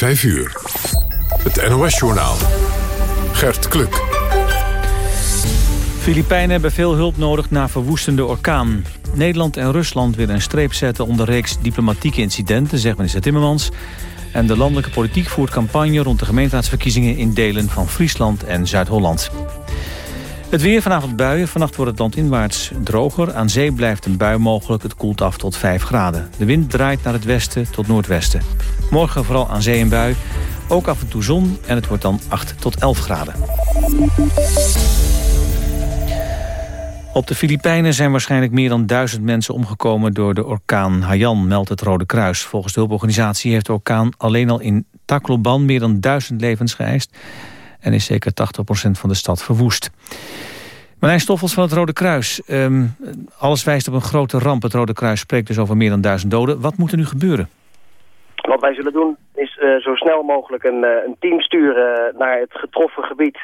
5 uur. Het NOS-journaal. Gert Kluk. Filipijnen hebben veel hulp nodig na verwoestende orkaan. Nederland en Rusland willen een streep zetten onder reeks diplomatieke incidenten, zegt minister Timmermans. En de landelijke politiek voert campagne rond de gemeenteraadsverkiezingen in delen van Friesland en Zuid-Holland. Het weer vanavond buien. Vannacht wordt het land inwaarts droger. Aan zee blijft een bui mogelijk. Het koelt af tot 5 graden. De wind draait naar het westen tot noordwesten. Morgen vooral aan zee en bui. Ook af en toe zon en het wordt dan 8 tot 11 graden. Op de Filipijnen zijn waarschijnlijk meer dan duizend mensen omgekomen door de orkaan Haiyan, meldt het Rode Kruis. Volgens de hulporganisatie heeft de orkaan alleen al in Tacloban meer dan duizend levens geëist en is zeker 80% van de stad verwoest. Marijn Stoffels van het Rode Kruis. Ehm, alles wijst op een grote ramp. Het Rode Kruis spreekt dus over meer dan duizend doden. Wat moet er nu gebeuren? Wat wij zullen doen is uh, zo snel mogelijk een, uh, een team sturen naar het getroffen gebied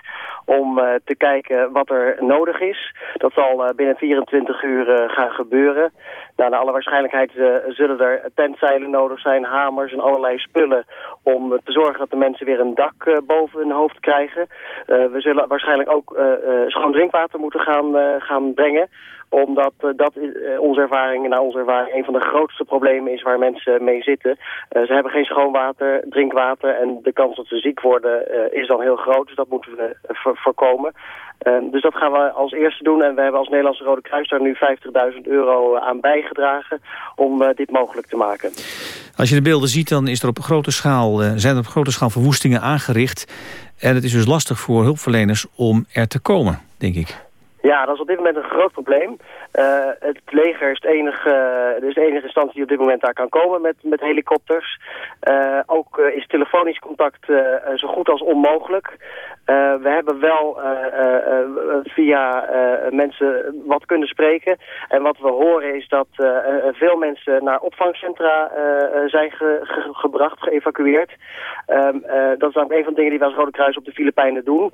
om te kijken wat er nodig is. Dat zal binnen 24 uur gaan gebeuren. Nou, naar alle waarschijnlijkheid zullen er tentzeilen nodig zijn, hamers en allerlei spullen om te zorgen dat de mensen weer een dak boven hun hoofd krijgen. we zullen waarschijnlijk ook schoon drinkwater moeten gaan, gaan brengen omdat uh, dat uh, onze ervaring, naar onze ervaring, een van de grootste problemen is waar mensen mee zitten. Uh, ze hebben geen schoon water, drinkwater en de kans dat ze ziek worden is dan heel groot. Dus dat moeten we voorkomen. dus dat gaan we als eerste doen en we hebben als Nederlandse Rode Kruis daar nu 50.000 euro aan bijgedragen om dit mogelijk te maken. Als je de beelden ziet, dan is er op grote schaal, zijn er op grote schaal verwoestingen aangericht. En het is dus lastig voor hulpverleners om er te komen, denk ik. Ja, dat is op dit moment een groot probleem. Uh, het leger is, het enige, de enige instantie die op dit moment daar kan komen met, met helikopters. Uh, ook is telefonisch contact zo goed als onmogelijk. we hebben wel via mensen wat kunnen spreken. En wat we horen is dat veel mensen naar opvangcentra zijn ge, ge, gebracht, geëvacueerd. Um, dat is namelijk een van de dingen die we als Rode Kruis op de Filipijnen doen.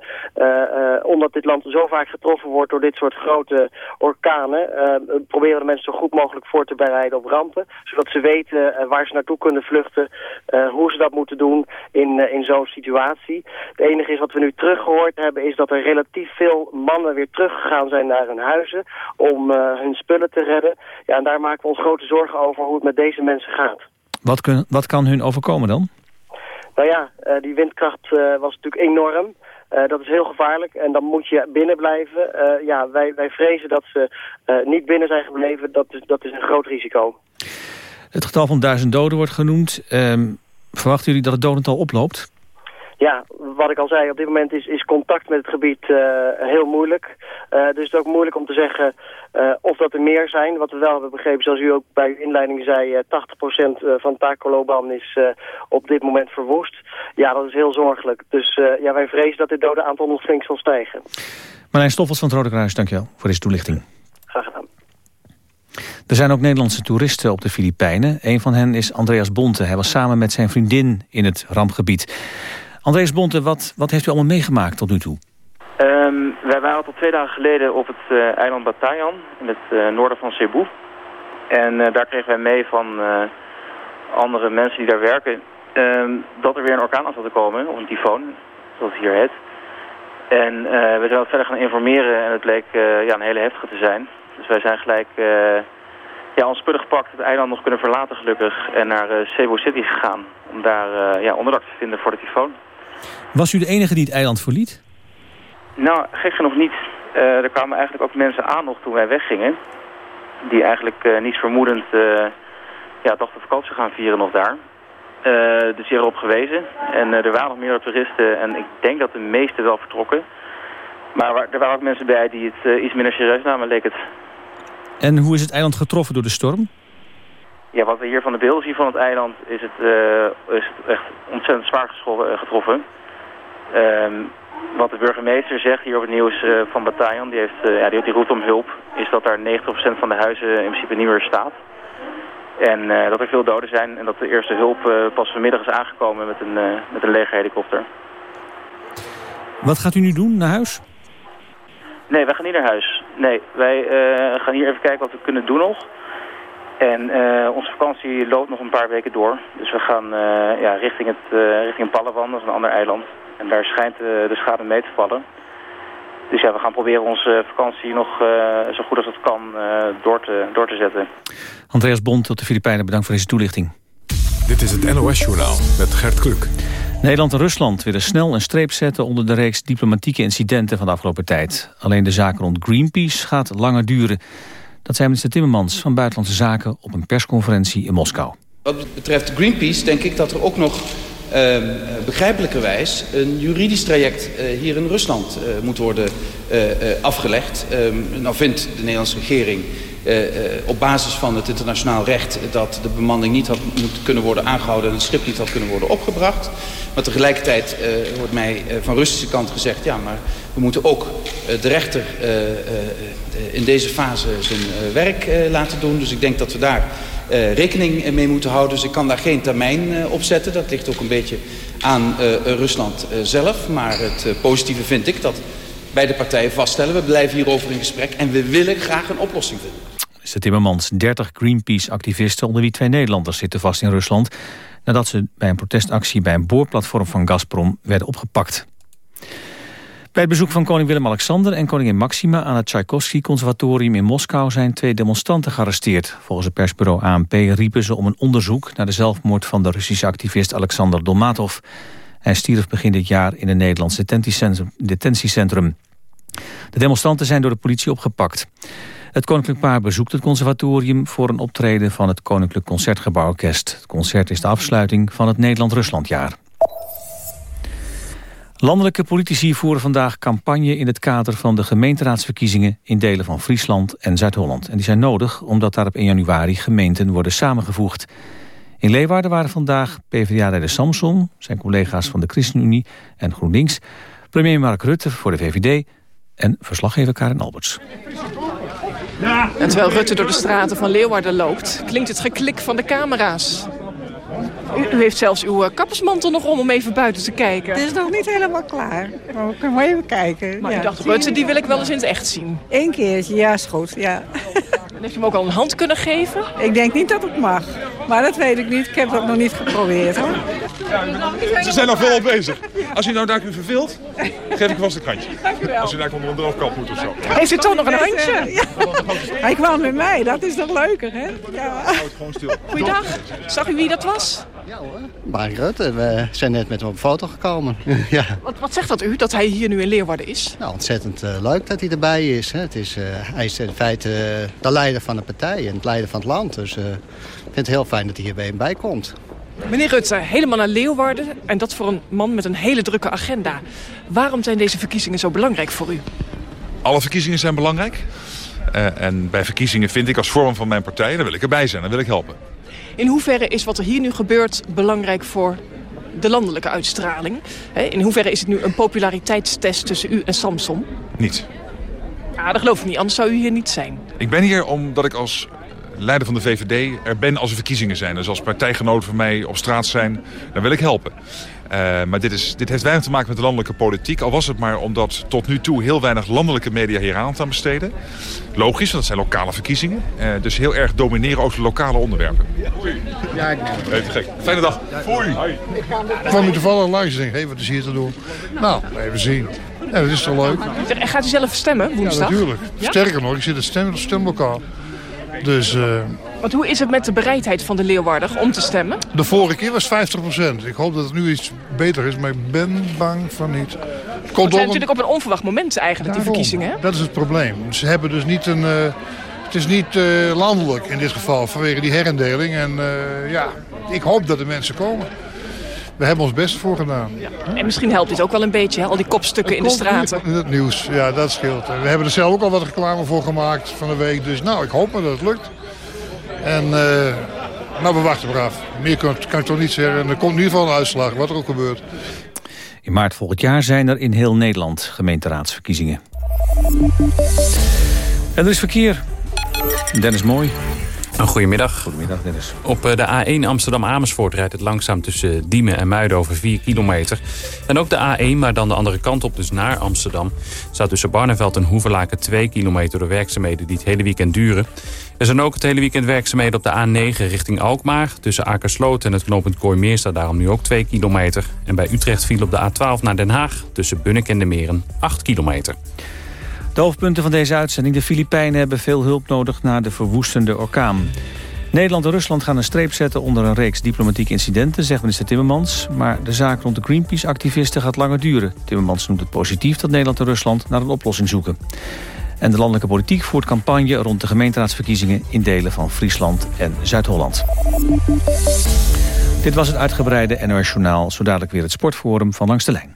omdat dit land zo vaak getroffen wordt door dit soort grote orkanen... Uh, proberen de mensen zo goed mogelijk voor te bereiden op rampen. Zodat ze weten uh, waar ze naartoe kunnen vluchten, uh, hoe ze dat moeten doen in, in zo'n situatie. Het enige is wat we nu teruggehoord hebben is dat er relatief veel mannen weer teruggegaan zijn naar hun huizen om hun spullen te redden. Ja, en daar maken we ons grote zorgen over hoe het met deze mensen gaat. Wat, kun, wat kan hun overkomen dan? Nou ja, die windkracht was natuurlijk enorm. Uh, dat is heel gevaarlijk en dan moet je binnen blijven. Uh, ja, wij, wij vrezen dat ze uh, niet binnen zijn gebleven. Dat is, dat is een groot risico. Het getal van duizend doden wordt genoemd. Ehm, verwachten jullie dat het dodental oploopt? Ja, wat ik al zei, op dit moment is, is contact met het gebied uh, heel moeilijk. Uh, dus het is ook moeilijk om te zeggen uh, of dat er meer zijn. Wat we wel hebben begrepen, zoals u ook bij uw inleiding zei... 80% van Tacoloban is op dit moment verwoest. Ja, dat is heel zorgelijk. Dus ja, wij vrezen dat dit dode aantal nog flink zal stijgen. Marijn Stoffels van het Rode Kruis, dankjewel voor deze toelichting. Graag gedaan. Er zijn ook Nederlandse toeristen op de Filipijnen. Een van hen is Andreas Bonte. Hij was samen met zijn vriendin in het rampgebied. Andreas Bonte, wat, wat heeft u allemaal meegemaakt tot nu toe? Um, wij waren tot twee dagen geleden op het uh, eiland Batayan, in het uh, noorden van Cebu. En uh, daar kregen wij mee van andere mensen die daar werken... Um, dat er weer een orkaan aan zat te komen, of een tyfoon, zoals het hier heet. En we zijn wat verder gaan informeren en het bleek ja, een hele heftige te zijn. Dus wij zijn gelijk ja, ons spullen gepakt, het eiland nog kunnen verlaten gelukkig... en naar Cebu City gegaan om daar ja, onderdak te vinden voor de tyfoon. Was u de enige die het eiland verliet? Nou, gek genoeg niet. Uh, er kwamen eigenlijk ook mensen aan nog toen wij weggingen. Die eigenlijk uh, niets vermoedend uh, ja, dachten vakantie gaan vieren nog daar. dus hebben erop gewezen. En er waren nog meer toeristen en ik denk dat de meeste wel vertrokken. Maar er waren ook mensen bij die het iets minder serieus namen, leek het. En hoe is het eiland getroffen door de storm? Ja, wat we hier van de beelden zien van het eiland is het, is het echt ontzettend zwaar getroffen. Um, wat de burgemeester zegt hier op het nieuws uh, van Bataillon, die, heeft, uh, ja, die, die roept om hulp, is dat daar 90% van de huizen in principe niet meer staat. En uh, dat er veel doden zijn en dat de eerste hulp pas vanmiddag is aangekomen met een, met een legerhelikopter. Wat gaat u nu doen, naar huis? Nee, wij gaan niet naar huis. Nee, wij gaan hier even kijken wat we kunnen doen nog. En onze vakantie loopt nog een paar weken door. Dus we gaan ja, richting, het, richting Palawan, dat is een ander eiland. En daar schijnt de schade mee te vallen. Dus ja, we gaan proberen onze vakantie nog zo goed als het kan door, te, door te zetten. Andreas Bond tot de Filipijnen, bedankt voor deze toelichting. Dit is het NOS-journaal met Gert Kluk. Nederland en Rusland willen snel een streep zetten onder de reeks diplomatieke incidenten van de afgelopen tijd. Alleen de zaak rond Greenpeace gaat langer duren. Dat zei minister Timmermans van Buitenlandse Zaken op een persconferentie in Moskou. Wat betreft Greenpeace denk ik dat er ook nog begrijpelijkerwijs een juridisch traject uh, hier in Rusland uh, moet worden afgelegd. Ehm, nou vindt de Nederlandse regering op basis van het internationaal recht dat de bemanning niet had moeten kunnen worden aangehouden en het schip niet had kunnen worden opgebracht. Maar tegelijkertijd wordt mij van Russische kant gezegd, ja maar we moeten ook de rechter in deze fase zijn werk laten doen. Dus ik denk dat we daar rekening mee moeten houden. Dus ik kan daar geen termijn op zetten. Dat ligt ook een beetje aan Rusland zelf. Maar het positieve vind ik dat beide partijen vaststellen. We blijven hierover in gesprek en we willen graag een oplossing vinden. Minister Timmermans, 30 Greenpeace-activisten... onder wie twee Nederlanders zitten vast in Rusland... nadat ze bij een protestactie bij een boorplatform van Gazprom werden opgepakt. Bij het bezoek van koning Willem-Alexander en koningin Maxima... aan het Tchaikovsky-conservatorium in Moskou zijn twee demonstranten gearresteerd. Volgens het persbureau ANP riepen ze om een onderzoek... naar de zelfmoord van de Russische activist Alexander Dolmatov. Hij stierf begin dit jaar in een Nederlands detentiecentrum. De demonstranten zijn door de politie opgepakt. Het koninklijk paar bezoekt het conservatorium voor een optreden van het Koninklijk Concertgebouworkest. Het concert is de afsluiting van het Nederland-Ruslandjaar. Landelijke politici voeren vandaag campagne in het kader van de gemeenteraadsverkiezingen in delen van Friesland en Zuid-Holland. En die zijn nodig omdat daar op 1 januari gemeenten worden samengevoegd. In Leeuwarden waren vandaag PvdA-leider Samson, zijn collega's van de ChristenUnie en GroenLinks, premier Mark Rutte voor de VVD en verslaggever Karin Alberts. En terwijl Rutte door de straten van Leeuwarden loopt... klinkt het geklik van de camera's. U, heeft zelfs uw uh, kappersmantel nog om om even buiten te kijken. Het is nog niet helemaal klaar, maar we kunnen even kijken. Maar ja. u dacht, Rutte, die wil ik wel eens in het echt zien. Eén keertje, ja, is goed, ja. En heeft u hem ook al een hand kunnen geven? Ik denk niet dat het mag. Maar dat weet ik niet. Ik heb dat nog niet geprobeerd. Hoor. Ze zijn nog veel bezig. Als u nou daar u verveelt, geef ik vast een krantje. Als u daar onder een droogkap moet of zo. Heeft u toch nog een handje? Ja. Hij kwam met mij. Dat is nog leuker, hè? Ja. Gewoon stil. Goeiedag. Zag u wie dat was? Ja hoor, Mark Rutte. We zijn net met hem op foto gekomen. ja. wat, wat zegt dat u, dat hij hier nu in Leeuwarden is? Nou, ontzettend uh, leuk dat hij erbij is. Hè. Het is uh, hij is in feite uh, de leider van de partij en het leider van het land. Dus ik vind het heel fijn dat hij hier bij komt. Meneer Rutte, helemaal naar Leeuwarden en dat voor een man met een hele drukke agenda. Waarom zijn deze verkiezingen zo belangrijk voor u? Alle verkiezingen zijn belangrijk. en bij verkiezingen vind ik als vorm van mijn partij, daar wil ik erbij zijn, daar wil ik helpen. In hoeverre is wat er hier nu gebeurt belangrijk voor de landelijke uitstraling? In hoeverre is het nu een populariteitstest tussen u en Samson? Niet. Ja, dat geloof ik niet, anders zou u hier niet zijn. Ik ben hier omdat ik als leider van de VVD er ben als er verkiezingen zijn. Dus als partijgenoten van mij op straat zijn, dan wil ik helpen. Uh, maar dit, is, dit heeft weinig te maken met de landelijke politiek. Al was het maar omdat tot nu toe heel weinig landelijke media hier aandacht aan besteden. Logisch, want dat zijn lokale verkiezingen. Uh, dus heel erg domineren over de lokale onderwerpen. Ja, ik Even gek. Fijne dag. Foei. Ik kwam nu toevallig langs en denk, hé, hey, wat is hier te doen? Nou, even zien. Ja, dat is toch leuk. En gaat u zelf stemmen woensdag? Ja, natuurlijk. Ja? Sterker nog, ik zit in het stem, stemlokaal. Dus... Uh, Want hoe is het met de bereidheid van de Leeuwarder om te stemmen? De vorige keer was 50%. Ik hoop dat het nu iets beter is, maar ik ben bang van niet. Het zijn natuurlijk op een onverwacht moment eigenlijk, Daarom, die verkiezingen. Hè? Dat is het probleem. Ze hebben dus niet een... Uh, het is niet uh, landelijk in dit geval, vanwege die herindeling. En uh, ja, ik hoop dat de mensen komen. We hebben ons best voor gedaan. Ja. En misschien helpt dit ook wel een beetje, hè? al die kopstukken in de straten. In het nieuws, ja, dat scheelt. We hebben er zelf ook al wat reclame voor gemaakt van de week. Dus nou, ik hoop maar dat het lukt. En uh, nou, we wachten maar af. Meer kan, kan ik toch niet zeggen. En er komt in ieder geval een uitslag, wat er ook gebeurt. In maart volgend jaar zijn er in heel Nederland gemeenteraadsverkiezingen. En er is verkeer. Dennis Mooi. Een goedemiddag. Goedemiddag, Dennis. Op eh, de A1 Amsterdam-Amersfoort rijdt het langzaam tussen Diemen en Muiden over 4 kilometer. En ook de A1, maar dan de andere kant op, dus naar Amsterdam... staat tussen Barneveld en Hoevelaken 2 kilometer door werkzaamheden die het hele weekend duren. Er zijn ook het hele weekend werkzaamheden op de A9 richting Alkmaar. Tussen Akersloot en het knooppunt Kooimeer staat daarom nu ook 2 kilometer. En bij Utrecht viel op de A12 naar Den Haag tussen Bunnik en de Meren 8 kilometer. De hoofdpunten van deze uitzending. De Filipijnen hebben veel hulp nodig na de verwoestende orkaan. Nederland en Rusland gaan een streep zetten onder een reeks diplomatieke incidenten, zegt minister Timmermans. Maar de zaak rond de Greenpeace-activisten gaat langer duren. Timmermans noemt het positief dat Nederland en Rusland naar een oplossing zoeken. En de landelijke politiek voert campagne rond de gemeenteraadsverkiezingen in delen van Friesland en Zuid-Holland. Dit was het uitgebreide NOS Journaal. Zo dadelijk weer het sportforum van Langs de Lijn.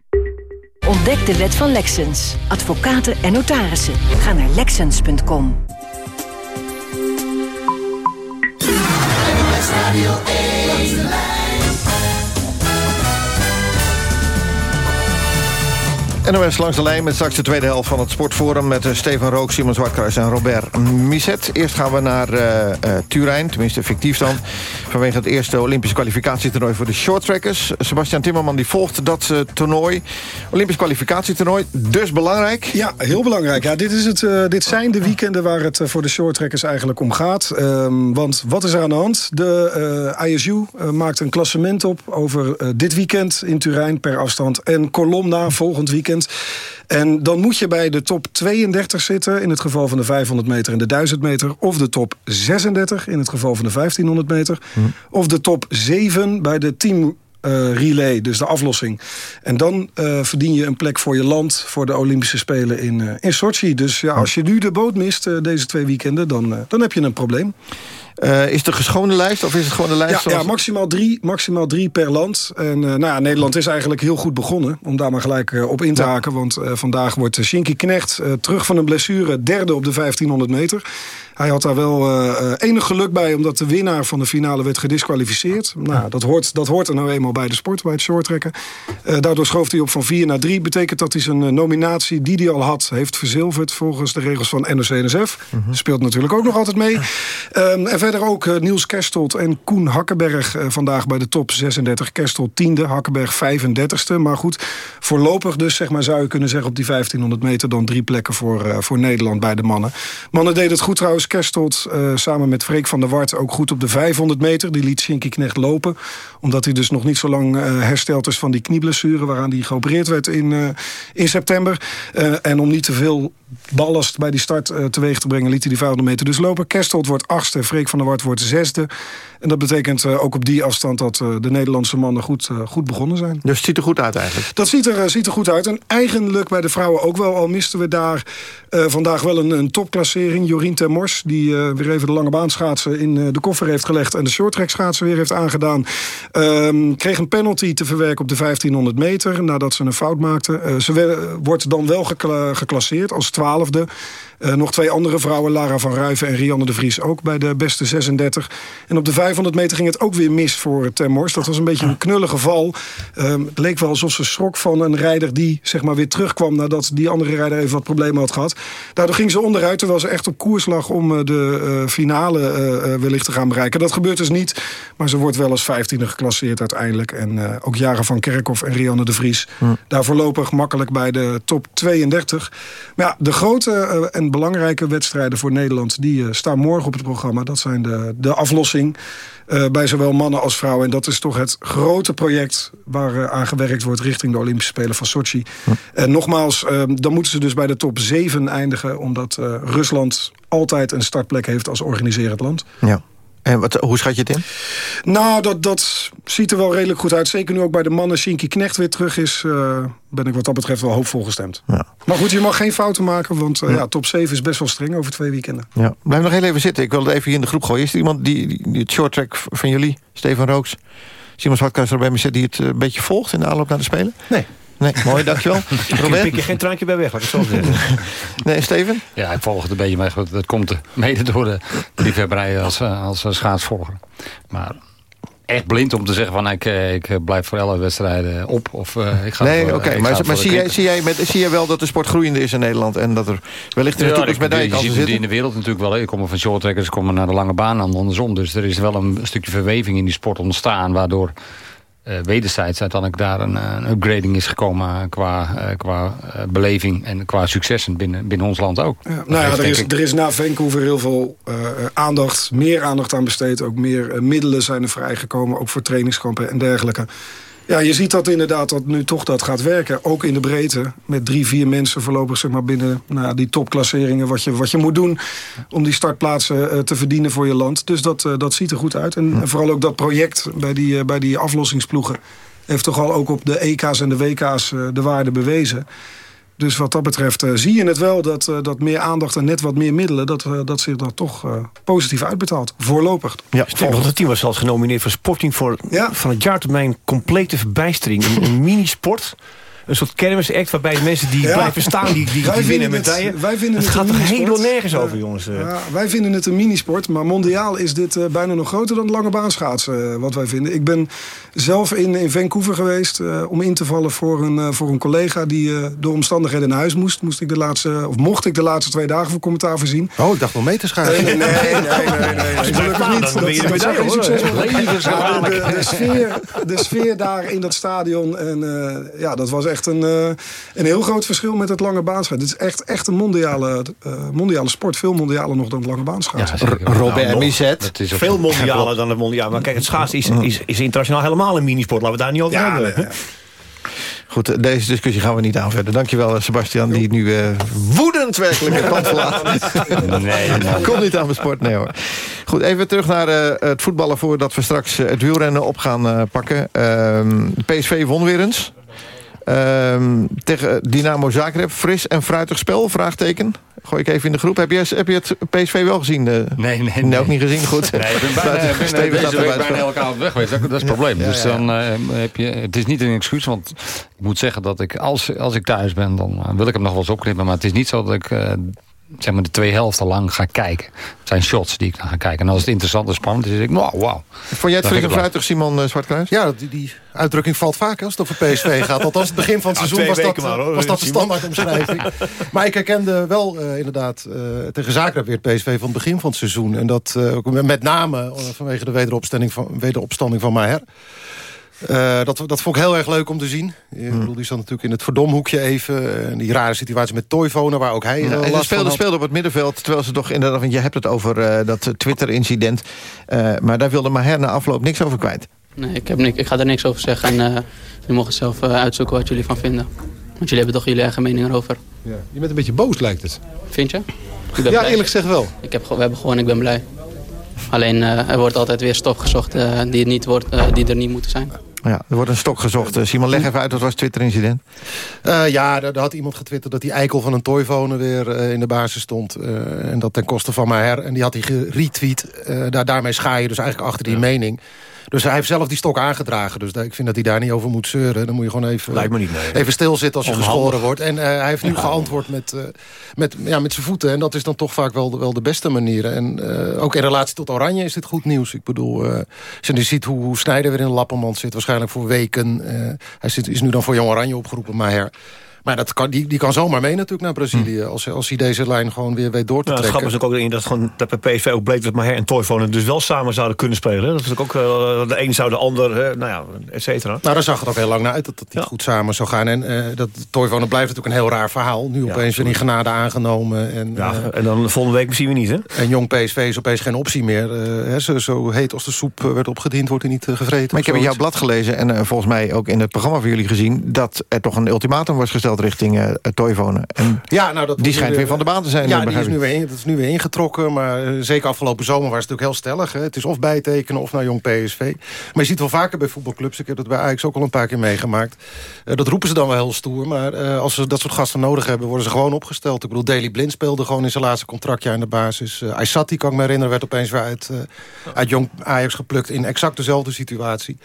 Ontdek de wet van Lexens. Advocaten en notarissen. Ga naar Lexens.com. NOS langs de lijn met straks de tweede helft van het sportforum... met uh, Stefan Rook, Simon Zwartkruis en Robert Miset. Eerst gaan we naar uh, uh, Turijn, tenminste fictief dan... vanwege het eerste Olympische kwalificatietoernooi voor de shorttrackers. Sebastian Timmerman die volgt dat toernooi. Olympisch kwalificatietoernooi, dus belangrijk? Ja, heel belangrijk. Ja, dit, is het, dit zijn de weekenden waar het voor de shorttrackers eigenlijk om gaat. Ehm, want wat is er aan de hand? De ISU maakt een klassement op over dit weekend in Turijn per afstand... en Colomna volgend weekend en dan moet je bij de top 32 zitten... in het geval van de 500 meter en de 1000 meter... of de top 36 in het geval van de 1500 meter... Hm. of de top 7 bij de team uh, relay, dus de aflossing. En dan uh, verdien je een plek voor je land... voor de Olympische Spelen in, uh, in Sochi. Dus ja, als je nu de boot mist deze twee weekenden... dan, dan heb je een probleem. Uh, is het een geschone lijst of is het gewoon de lijst? Ja, zoals... ja maximaal, drie, maximaal drie per land. En uh, nou ja, Nederland is eigenlijk heel goed begonnen. Om daar maar gelijk uh, op in te haken. Want vandaag wordt Shinky Knecht terug van een blessure. Derde op de 1500 meter. Hij had daar wel uh, enig geluk bij, omdat de winnaar van de finale werd gedisqualificeerd. Nou, dat hoort, dat hoort er nou eenmaal bij de sport, bij het shorttrekken. Uh, daardoor schoof hij op van 4 naar 3. Betekent dat hij zijn nominatie, die hij al had, heeft verzilverd volgens de regels van NOC-NSF. Mm -hmm. Speelt natuurlijk ook nog altijd mee. Um, en verder ook Niels Kerstelt en Koen Hakkenberg vandaag bij de top 36. Kerstelt tiende, Hakkenberg 35ste. Maar goed, voorlopig dus, zeg maar, zou je kunnen zeggen op die 1500 meter dan drie plekken voor, voor Nederland bij de mannen. Mannen deden het goed trouwens. Kerstelt uh, samen met Freek van der Wart ook goed op de 500 meter. Die liet Shinky Knecht lopen. Omdat hij dus nog niet zo lang uh, hersteld is van die knieblessure... waaraan hij geopereerd werd in, uh, in september. en om niet te veel ballast bij die start teweeg te brengen... liet hij die 500 meter dus lopen. Kerstelt wordt achtste, Freek van der Wart wordt zesde. En dat betekent ook op die afstand dat de Nederlandse mannen goed, goed begonnen zijn. Dus het ziet er goed uit eigenlijk? Dat ziet er, ziet er goed uit. En eigenlijk bij de vrouwen ook wel. Al misten we daar vandaag wel een, een topklassering. Jorien Termors die uh, weer even de lange baan schaatsen in uh, de koffer heeft gelegd... en de shorttrack schaatsen weer heeft aangedaan. Um, kreeg een penalty te verwerken op de 1500 meter... nadat ze een fout maakte. Uh, ze wordt dan wel gekla geklasseerd als twaalfde... Nog twee andere vrouwen, Lara van Ruiven en Rianne de Vries... ook bij de beste de 36. En op de 500 meter ging het ook weer mis voor Ten. Dat was een beetje een knullige val. Ehm, het leek wel alsof ze schrok van een rijder die zeg maar, weer terugkwam... nadat die andere rijder even wat problemen had gehad. Daardoor ging ze onderuit, terwijl ze echt op koers lag... om eh, de finale wellicht te gaan bereiken. Dat gebeurt dus niet, maar ze wordt wel als 15e geclasseerd uiteindelijk. En ook Jaren van Kerkhoff en Rianne de Vries... Daar voorlopig makkelijk bij de top 32. Maar ja, de grote en belangrijke wedstrijden voor Nederland... die staan morgen op het programma. Dat zijn de, de aflossing bij zowel mannen als vrouwen. En dat is toch het grote project waar aan gewerkt wordt... richting de Olympische Spelen van Sochi. En nogmaals, uh, dan moeten ze dus bij de top 7 eindigen... omdat Rusland altijd een startplek heeft als organiserend land. Ja. En wat, hoe schat je het in? Nou, dat, dat ziet er wel redelijk goed uit. Zeker nu ook bij de mannen Shinky Knecht weer terug is... Uh, ben ik wat dat betreft wel hoopvol gestemd. Ja. Maar goed, je mag geen fouten maken... want uh, ja. ja. top 7 is best wel streng over twee weekenden. Ja. Blijf nog heel even zitten. Ik wil het even hier in de groep gooien. Is er iemand die, die, die het short track van jullie, Stefan Rooks... Simon Zwartkruis bij me zit die het een beetje volgt in de aanloop naar de Spelen? Nee. Nee, mooi, dankjewel. Robert? Ik je geen traantje bij weg, laat ik het zo zeggen. nee, Steven? Ja, ik volg het een beetje, maar dat komt mede door de liefhebberij als, als schaatsvolger. Maar echt blind om te zeggen van ik, ik blijf voor alle wedstrijden op. Of, uh, ik ga nee, oké. Okay. Maar, maar zie, jij, zie, jij met, zie jij wel dat de sport groeiende is in Nederland... en dat er wellicht in de ja, toekomst met Je ziet het in de wereld natuurlijk wel. Ik kom van shorttrackers, ik kom naar de lange baan en andersom. Dus er is wel een stukje verweving in die sport ontstaan... waardoor uh, wederzijds uiteindelijk daar een, een, upgrading is gekomen qua, uh, qua uh, beleving en qua successen binnen, binnen ons land ook. Ja, nou ja, er is, er is na Vancouver heel veel aandacht, meer aandacht aan besteed. Ook meer middelen zijn er vrijgekomen, ook voor trainingskampen en dergelijke. Ja, je ziet dat inderdaad dat nu toch dat gaat werken. Ook in de breedte. Met drie, vier mensen voorlopig zeg maar, binnen nou, die topklasseringen. Wat je, wat je moet doen om die startplaatsen uh, te verdienen voor je land. Dus dat, uh, dat ziet er goed uit. En, en, vooral ook dat project bij die, uh, bij die aflossingsploegen. Heeft toch al ook op de EK's en de WK's de waarde bewezen. Dus wat dat betreft uh, zie je het wel dat, uh, dat meer aandacht en net wat meer middelen... dat, uh, dat zich dat toch positief uitbetaalt. Voorlopig. Ja, want het team was zelfs genomineerd voor Sporting... voor ja. van het jaar tot mijn complete verbijstering. Een, een mini-sport een soort kermisact waarbij mensen die blijven staan, die, die, die winnen medaille. Wij vinden het, het gaat er helemaal nergens over, jongens. Ja, wij vinden het een minisport, maar mondiaal is dit uh, bijna nog groter dan de lange baanschaatsen, uh, wat wij vinden. Ik ben zelf in, in Vancouver geweest uh, om in te vallen voor een, voor een collega die door omstandigheden naar huis moest. Moest ik de laatste, of mocht ik de laatste twee dagen voor commentaar voorzien. Oh, ik dacht wel mee te schuiven. Nee, nee, nee. nee, nee, nee. Gelukkig niet. Dat, dat, dat zou geen succes de, de, sfeer, de sfeer daar in dat stadion, en, ja, dat was echt een, uh, een heel groot verschil met het lange baanschaatsen. Het is echt, echt een mondiale, uh, mondiale sport. Veel mondialer nog dan het lange baanschaatsen. Ja, Robert nou. Veel mondialer dan het mondiale. Maar kijk, het schaatsen is, is, is internationaal helemaal een minisport. Laten we daar niet over ja, hebben. Goed, deze discussie gaan we niet aan verder. Dankjewel, eh, Sebastian, die nu uh, woedend werkelijk het pand verlaat. Nee, nee. Komt niet aan de sport, nee hoor. Goed, even terug naar uh, het voetballen... voordat we straks het wielrennen op gaan uh, pakken. Ehm, PSV won weer eens. Um, tegen Dynamo Zagreb. Fris en fruitig spel? Vraagteken. Gooi ik even in de groep. Heb je, heb je het PSV wel gezien? Uh, nee, nee, nee. ook niet gezien? Goed. Nee, ik ben bijna, ben, deze week bijna elke avond weg geweest. Dat, dat is het probleem. Ja, dus dan uh, heb je... Het is niet een excuus, want ik moet zeggen dat ik... Als, als ik thuis ben, dan wil ik hem nog wel eens opknippen. Maar het is niet zo dat ik... Uh, zeg maar de twee helften lang ga kijken. Het zijn shots die ik dan ga kijken. En als het interessant en spannend is, denk ik, wow, wow. Vond jij het fris en fruitig, Simon uh, Zwartkruis? Ja, die, die, uitdrukking valt vaak als het over PSV gaat. Althans, het begin van het seizoen was dat, maar, was dat de standaardomschrijving. maar ik herkende wel uh, inderdaad... Uh, tegen Zagreb weer het PSV van het begin van het seizoen. En dat met name vanwege de wederopstanding van, wederopstanding van Maher. Uh, dat, dat vond ik heel erg leuk om te zien. Hmm. Bedoel, die zat natuurlijk in het verdomhoekje even. En die rare situatie met Toyfonen, waar ook hij ja, en ze speelde, speelde op het middenveld, terwijl ze toch inderdaad... want je hebt het over uh, dat Twitter-incident. Uh, maar daar wilde Maher na afloop niks over kwijt. Nee, ik, heb niks, ik ga er niks over zeggen. En jullie mogen zelf uitzoeken wat jullie van vinden. Want jullie hebben toch jullie eigen mening erover. Ja. Je bent een beetje boos, lijkt het. Vind je? Ja, blij. eerlijk gezegd wel. Ik heb, we hebben gewoon, ik ben blij. Alleen er wordt altijd weer stof gezocht die, niet wordt, die er niet moeten zijn. Ja, er wordt een stok gezocht. Eh, Simon, leg even uit, wat was Twitter-incident? Uh, ja, er, had iemand getwitterd dat die eikel van een toyfone weer uh, in de basis stond. Uh, en dat ten koste van Maher. En die had hij geretweet. daar, daarmee schaar je dus eigenlijk achter die mening. Dus hij heeft zelf die stok aangedragen. Dus ik vind dat hij daar niet over moet zeuren. Dan moet je gewoon even, Lijkt me niet, nee. even stilzitten als je geschoren wordt. En hij heeft nu geantwoord met, met, ja, met zijn voeten. En dat is dan toch vaak wel, wel de beste manier. En ook in relatie tot Oranje is dit goed nieuws. Ik bedoel, als je nu ziet hoe, hoe Snijder weer in de lappenmand zit... waarschijnlijk voor weken. hij zit, is nu dan voor Jong Oranje opgeroepen, maar her... Maar dat kan, die, die kan zomaar mee natuurlijk naar Brazilië... Hm. Als, als hij deze lijn gewoon weer weet door te nou, trekken. Het is ook in dat, gewoon, dat bij PSV ook bleek dat Maher en Toivonen... dus wel samen zouden kunnen spelen. Dat is ook, uh, de een zou de ander, nou ja, et cetera. Nou, daar zag het ook heel lang naar uit dat het niet goed samen zou gaan. En uh, dat Toivonen blijft natuurlijk een heel raar verhaal. Nu opeens weer in genade aangenomen. En, ja, uh, en dan volgende week misschien we niet, hè? En jong PSV is opeens geen optie meer. Hè, zo, zo, heet als de soep werd opgediend, wordt hij niet gevreten. Maar ik heb in jouw blad gelezen en volgens mij ook in het programma van jullie gezien... dat er toch een ultimatum was gesteld richting Toivonen. En ja, nou, dat die schijnt weer van de baan te zijn. Ja, die is nu weer, in, dat is nu weer ingetrokken. Maar uh, zeker afgelopen zomer was het natuurlijk heel stellig. Hè. Het is of bijtekenen of naar jong PSV. Maar je ziet wel vaker bij voetbalclubs. Ik heb dat bij Ajax ook al een paar keer meegemaakt. Uh, dat roepen ze dan wel heel stoer. Maar uh, als ze dat soort gasten nodig hebben, worden ze gewoon opgesteld. Ik bedoel, Daley Blind speelde gewoon in zijn laatste contractje aan de basis. Uh, Aysati, kan ik me herinneren, werd opeens weer uit, uit jong Ajax geplukt... in exact dezelfde situatie.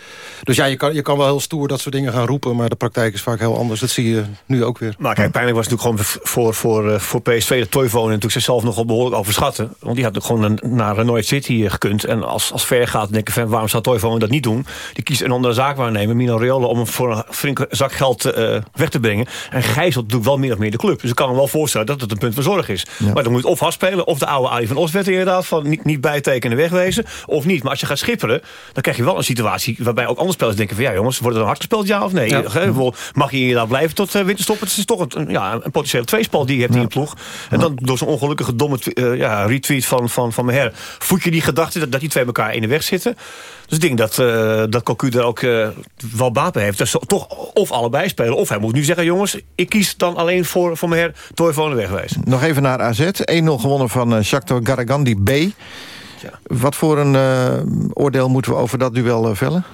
Dus ja, je kan, je kan wel heel stoer dat soort dingen gaan roepen... maar de praktijk is vaak heel anders. Dat zie je nu ook weer. Maar kijk, pijnlijk was natuurlijk gewoon voor, voor, eh, voor PSV... dat Toivonen natuurlijk zichzelf nogal behoorlijk overschatten. Want die had natuurlijk gewoon naar Nooit City eh, gekund. En als, als ver gaat, denk ik van waarom zou Toivonen dat niet doen? Die kiest een andere zaakwaarnemer, Mino Riola... om hem voor een flinke zak geld uh, weg te brengen. En gijzelt natuurlijk wel meer of meer de club. Dus ik kan me wel voorstellen dat het een punt van zorg is. Maar dan moet je of afspelen, of de oude Ali van Oswet inderdaad... van niet, niet bijtekenen wegwezen, of niet. Maar als je gaat schipperen, dan krijg je wel een situatie... waarbij ook andere spelers denken van... ja jongens, wordt het een hard gespeeld, ja of nee? Mag je inderdaad blijven tot uh, winterstop? Het is toch een, ja, een potentiële tweespal die je hebt in je ploeg. En dan door zo'n ongelukkige domme uh, ja, retweet van, van, van Meher... voed je die gedachte dat, dat die twee elkaar in de weg zitten. Dus ik denk dat, uh, dat Cocu er ook uh, wel baat bij heeft. Dus toch of allebei spelen. Of hij moet nu zeggen, jongens, ik kies dan alleen voor, voor Meher... Toivonen wegwijzen. Nog even naar AZ. 1-0 gewonnen van Shakhtar Garagandi B. Ja. Wat voor een oordeel moeten we over dat duel vellen?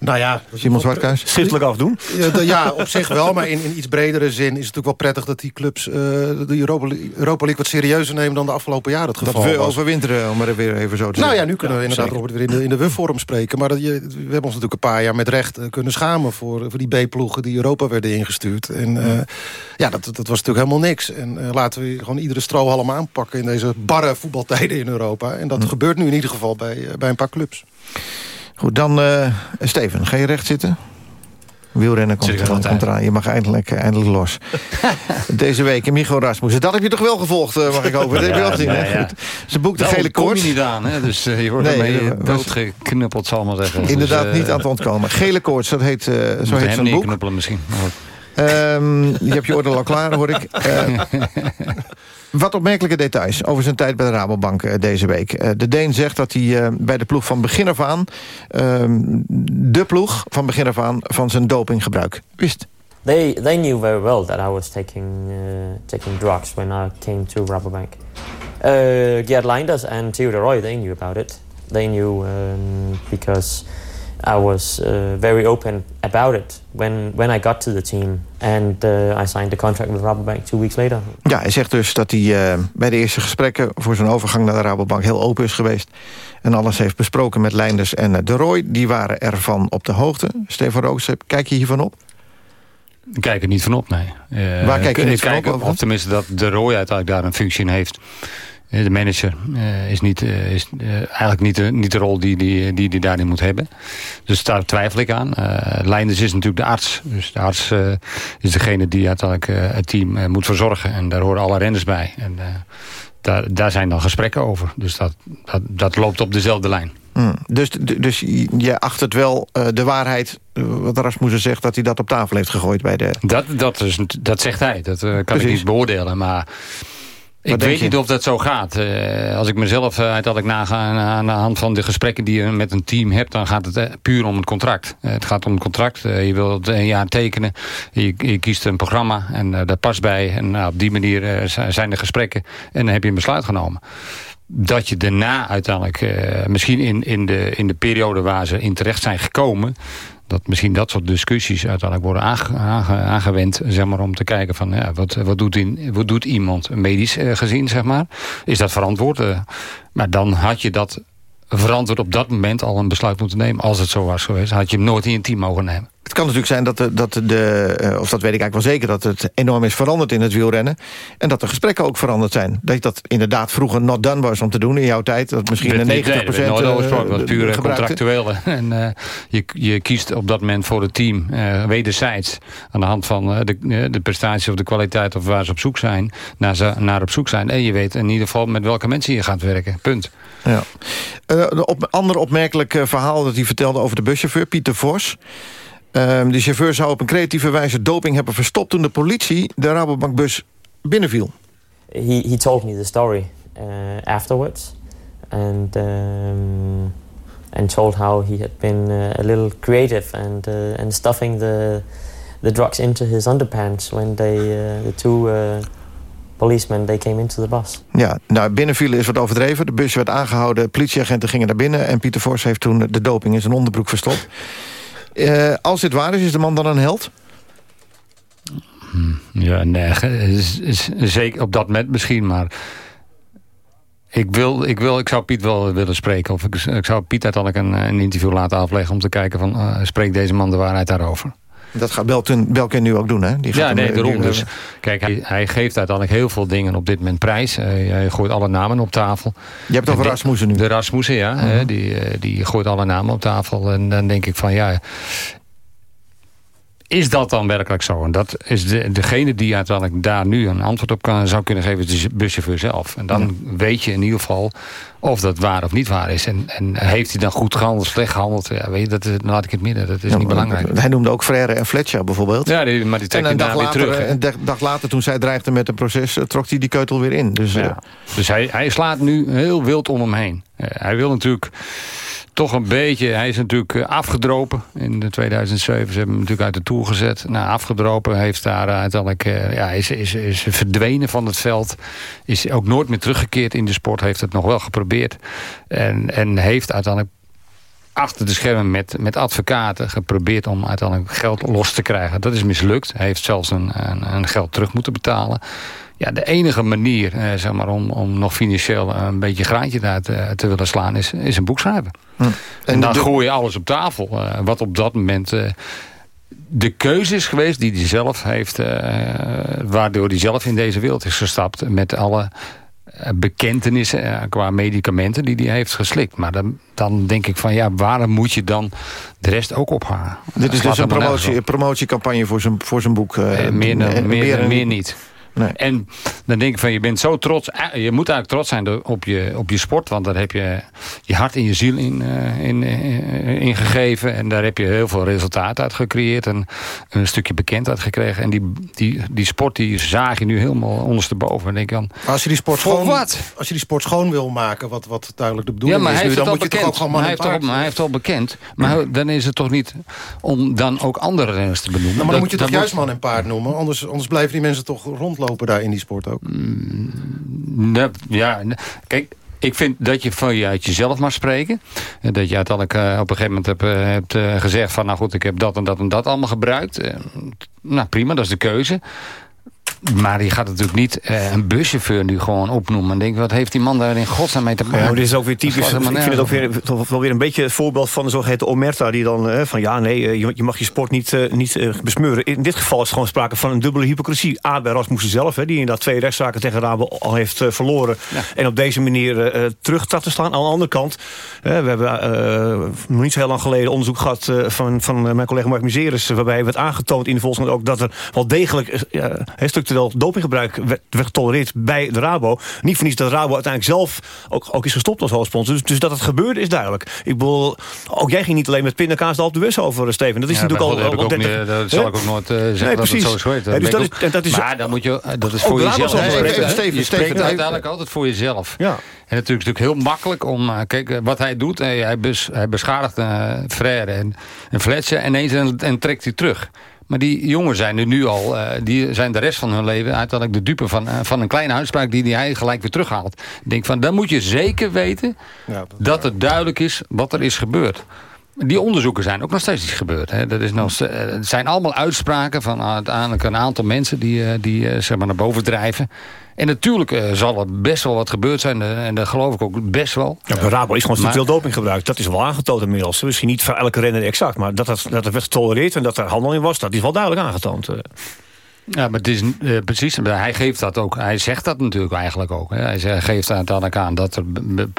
Nou ja, Simon Zwartkuis. Schriftelijk afdoen? Ja, ja, op zich wel. Maar in, in iets bredere zin is het natuurlijk wel prettig... dat die clubs uh, de Europa, Europa League wat serieuzer nemen... dan de afgelopen jaren het geval Dat we was. overwinteren, om maar weer even zo te nou zeggen. ja, nu kunnen we inderdaad Robert, weer in de, in de WUF-vorm spreken. Maar dat, je, we hebben ons natuurlijk een paar jaar met recht kunnen schamen... voor, voor die B-ploegen die Europa werden ingestuurd. En uh, ja, dat, dat was natuurlijk helemaal niks. En uh, laten we gewoon iedere strohalm aanpakken... in deze barre voetbaltijden in Europa. En dat hm. gebeurt nu in ieder geval bij, bij een paar clubs. Goed, dan uh, Steven, ga je recht zitten? Wielrennen komt, eraan. Je mag eindelijk, eindelijk los. Deze week Micho Rasmussen. Dat heb je toch wel gevolgd, mag ik hopen. Dat heb je wel gezien. Ja, ja. Goed. Ze boekt de gele koorts. niet aan, hè? dus je wordt nee, ermee doodgeknuppeld, zal maar zeggen. Inderdaad, dus, uh, niet aan het ontkomen. Gele koorts, dat heet, uh, zo heet zo'n boek. knuppelen misschien. Um, je hebt je oordeel al klaar, hoor ik. Uh, wat opmerkelijke details over zijn tijd bij de Rabobank uh, deze week. Uh, de Deen zegt dat hij bij de ploeg van begin af aan... ehm, de ploeg van begin af aan van zijn dopinggebruik wist. They, they knew very well that I was taking, taking drugs when I came to Rabobank. Uh, Gerd Leinders and Theodor Roy, they knew about it. They knew um, because... I was uh, very open about it when, when I got to the team. And uh, I signed the contract with Rabobank two weeks later. Ja, hij zegt dus dat hij uh, bij de eerste gesprekken... voor zijn overgang naar de Rabobank heel open is geweest. En alles heeft besproken met Leinders en De Roy. Die waren ervan op de hoogte. Stefan Roos, kijk je hiervan op? Ik kijk er niet van op, nee. Waar kijk je niet van op? Of tenminste dat De Roy uiteindelijk daar een functie in heeft... De manager uh, is, niet, uh, is uh, eigenlijk niet de, niet de rol die die, die, die daarin moet hebben. Dus daar twijfel ik aan. Leinders is natuurlijk de arts. Dus de arts is degene die uiteindelijk het team moet verzorgen. En daar horen alle renners bij. En daar, daar zijn dan gesprekken over. Dus dat, dat, dat loopt op dezelfde lijn. Mm. Dus, dus je acht het wel de waarheid, wat Rasmussen zegt... dat hij dat op tafel heeft gegooid bij de... Dat, dat, is, dat zegt hij. Dat kan Precies. ik niet beoordelen. Maar ik weet niet of dat zo gaat. Uh, als ik mezelf uh, uiteindelijk naga aan de hand van de gesprekken die je met een team hebt... dan gaat het uh, puur om het contract. het gaat om het contract. je wilt een jaar tekenen. Je, je kiest een programma en dat past bij. En nou, op die manier zijn er gesprekken. En dan heb je een besluit genomen. Dat je daarna uiteindelijk, misschien in, in, de, in de periode waar ze in terecht zijn gekomen dat misschien dat soort discussies uiteindelijk worden aange, aange, aangewend... Zeg maar, om te kijken van ja, wat, wat, doet in, wat doet iemand medisch uh, gezien, zeg maar. Is dat verantwoord? Uh, maar dan had je dat verantwoord op dat moment al een besluit moeten nemen. Als het zo was geweest, had je hem nooit in je team mogen nemen. Het kan natuurlijk zijn dat, de, dat de, eh, of dat weet ik eigenlijk wel zeker... dat het enorm is veranderd in het wielrennen. En dat de gesprekken ook veranderd zijn. Dat dat inderdaad vroeger not done was om te doen in jouw tijd. Dat misschien een 90 procent nooit over was puur contractueel. En uh, je, je kiest op dat moment voor het team uh, wederzijds... aan de hand van de, de prestaties of de kwaliteit of waar ze op zoek zijn... Naar, ze, naar op zoek zijn. En je weet in ieder geval met welke mensen je gaat werken. Punt. Ja. een op, ander opmerkelijk verhaal dat hij vertelde over de buschauffeur, Pieter Vos... Um, de chauffeur zou op een creatieve wijze doping hebben verstopt... toen de politie de Rabobankbus binnenviel. He, he told me the story uh, afterwards. And, um, and told how he had been uh, a little creative... and, uh, and stuffing the, the drugs into his underpants... when they, the two policemen they came into the bus. Ja, nou, binnenvielen is wat overdreven. De bus werd aangehouden, politieagenten gingen naar binnen... en Pieter Vos heeft toen de doping in zijn onderbroek verstopt. Uh, als dit waar is, is de man dan een held? Hmm, ja, nee, zeker op dat moment misschien, maar... Ik, wil, ik, wil, ik zou Piet wel willen spreken. Of ik, ik zou Piet uiteindelijk een, een interview laten afleggen... om te kijken van, uh, spreekt deze man de waarheid daarover? Dat gaat Belkin, Belkin nu ook doen, hè? Die gaat ja, nee, daarom. Dus, kijk, hij, hij, geeft uiteindelijk heel veel dingen op dit moment prijs. Uh, hij gooit alle namen op tafel. Je hebt het over Rasmussen nu? De Rasmussen, ja. Uh -huh. die, die gooit alle namen op tafel. En dan denk ik van, ja... Is dat dan werkelijk zo? En dat is de, degene die uiteindelijk daar nu een antwoord op kan, zou kunnen geven, is de buschauffeur zelf. En dan weet je in ieder geval of dat waar of niet waar is. En, en heeft hij dan goed gehandeld, slecht gehandeld? Ja, weet je, dat, dan laat ik het midden. Dat is niet belangrijk. Hij noemde ook Frère en Fletcher bijvoorbeeld. Ja, die, maar die trekt en dag, later, weer terug. Een dag later, toen zij dreigde met een proces, eh, trok hij die keutel weer in. Dus, ja. uh, dus hij, hij slaat nu heel wild om hem heen. Uh, hij wil natuurlijk toch een beetje... Hij is natuurlijk eh, afgedropen in de 2007. Ze hebben hem natuurlijk uit de Tour gezet. Nou, afgedropen heeft daar uiteindelijk... Uh, ja, is, is, is verdwenen van het veld. Is ook nooit meer teruggekeerd in de sport. Heeft het nog wel geprobeerd. En, en heeft uiteindelijk achter de schermen met, met advocaten geprobeerd om uiteindelijk geld los te krijgen. Dat is mislukt. Hij heeft zelfs een, een, een geld terug moeten betalen ja, de enige manier eh, zeg maar, om, om nog financieel een beetje graantje daar te, te willen slaan... is, is een boek schrijven. Hm. En, en, dan gooi je alles op tafel. Uh, wat op dat moment uh, de keuze is geweest die hij zelf heeft... waardoor hij zelf in deze wereld is gestapt... met alle bekentenissen qua medicamenten die hij heeft geslikt. Maar dan, dan denk ik van ja, waarom moet je dan de rest ook ophangen? Dit is dus een promotie, promotiecampagne voor zijn, voor zijn boek. meer, meer, meer, meer niet. Nee. En dan denk ik van, je bent zo trots. Je moet eigenlijk trots zijn op je, op je sport. Want daar heb je je hart en je ziel in, uh, in, uh, in gegeven. En daar heb je heel veel resultaat uit gecreëerd. En een stukje bekendheid gekregen. En die, die, die sport die zaag je nu helemaal ondersteboven. En denk dan, als je die sport schoon, wat? Als je die sport schoon wil maken, wat, wat duidelijk de bedoeling ja, maar is nu, dan moet bekend. je toch ook gewoon maar hij, heeft al, maar hij heeft al bekend. Maar ja. dan is het toch niet om dan ook andere renners te benoemen. Nou, maar dan dat, moet je toch juist man en paard noemen. Anders, anders blijven die mensen toch rondlopen daar in die sport ook. Mm, ja, kijk, ik vind dat je van je uit jezelf mag spreken. Dat je uiteindelijk uh, op een gegeven moment hebt, uh, gezegd van... nou goed, ik heb dat en dat en dat allemaal gebruikt. nou prima, dat is de keuze. Maar je gaat natuurlijk niet uh, een buschauffeur nu gewoon opnoemen. En denk, wat heeft die man daar in godsnaam mee te maken? Ja, dit is ook weer typisch. Ik vind het ook weer, toch wel weer een beetje het voorbeeld van de zogeheten Omerta. Die dan uh, van ja, nee, uh, je, je, mag je sport niet, niet besmeuren. In dit geval is het gewoon sprake van een dubbele hypocrisie. A, bij Rasmussen zelf, hè, die inderdaad twee rechtszaken tegen Rabo al heeft verloren. Ja. En op deze manier terug te staan. Aan de andere kant, we hebben nog niet zo heel lang geleden onderzoek gehad van, van mijn collega Mark Miseris. Waarbij werd aangetoond in de volksmond ook dat er wel degelijk structureel dopinggebruik werd, werd getolereerd bij de Rabo. Niet voor niets dat Rabo uiteindelijk zelf ook, ook is gestopt als hoofdsponsor. Dus, dus dat het gebeurde is duidelijk. Ik bedoel, ook jij ging niet alleen met pindakaas de op de bus over, Steven. Dat is ja, natuurlijk al... al, al 30, niet, dat zal ik ook nooit uh, zeggen nee, dat precies. het zo is. Ja, dus dat is, dat is, maar dan moet je, dat is voor jezelf. Steven, Steven, je spreekt uiteindelijk altijd voor jezelf. Ja. En natuurlijk is het natuurlijk heel makkelijk om... Kijk, wat hij doet, hij, bes, hij beschadigt uh, Frère en, en Fletcher... en ineens en, en trekt hij terug. Maar die jongen zijn er nu al, uh, die zijn de rest van hun leven uiteindelijk de dupe van, uh, van een kleine uitspraak die hij gelijk weer terughaalt. Ik denk van, dan moet je zeker weten ja, dat, dat het duidelijk is wat er is gebeurd. Die onderzoeken zijn ook nog steeds niet gebeurd. Hè. Dat is nog, het zijn allemaal uitspraken van uiteindelijk een aantal mensen... die, die zeg maar naar boven drijven. En natuurlijk uh, zal er best wel wat gebeurd zijn. Uh, en dat geloof ik ook best wel. Ja, Rabo is gewoon te veel doping gebruikt. Dat is wel aangetoond inmiddels. Misschien niet voor elke renner exact. Maar dat, dat, dat werd getolereerd en dat er handel in was... dat is wel duidelijk aangetoond. Ja, maar het is uh, precies. Hij geeft dat ook. Hij zegt dat natuurlijk eigenlijk ook. Hè. Hij geeft uiteindelijk aan dat er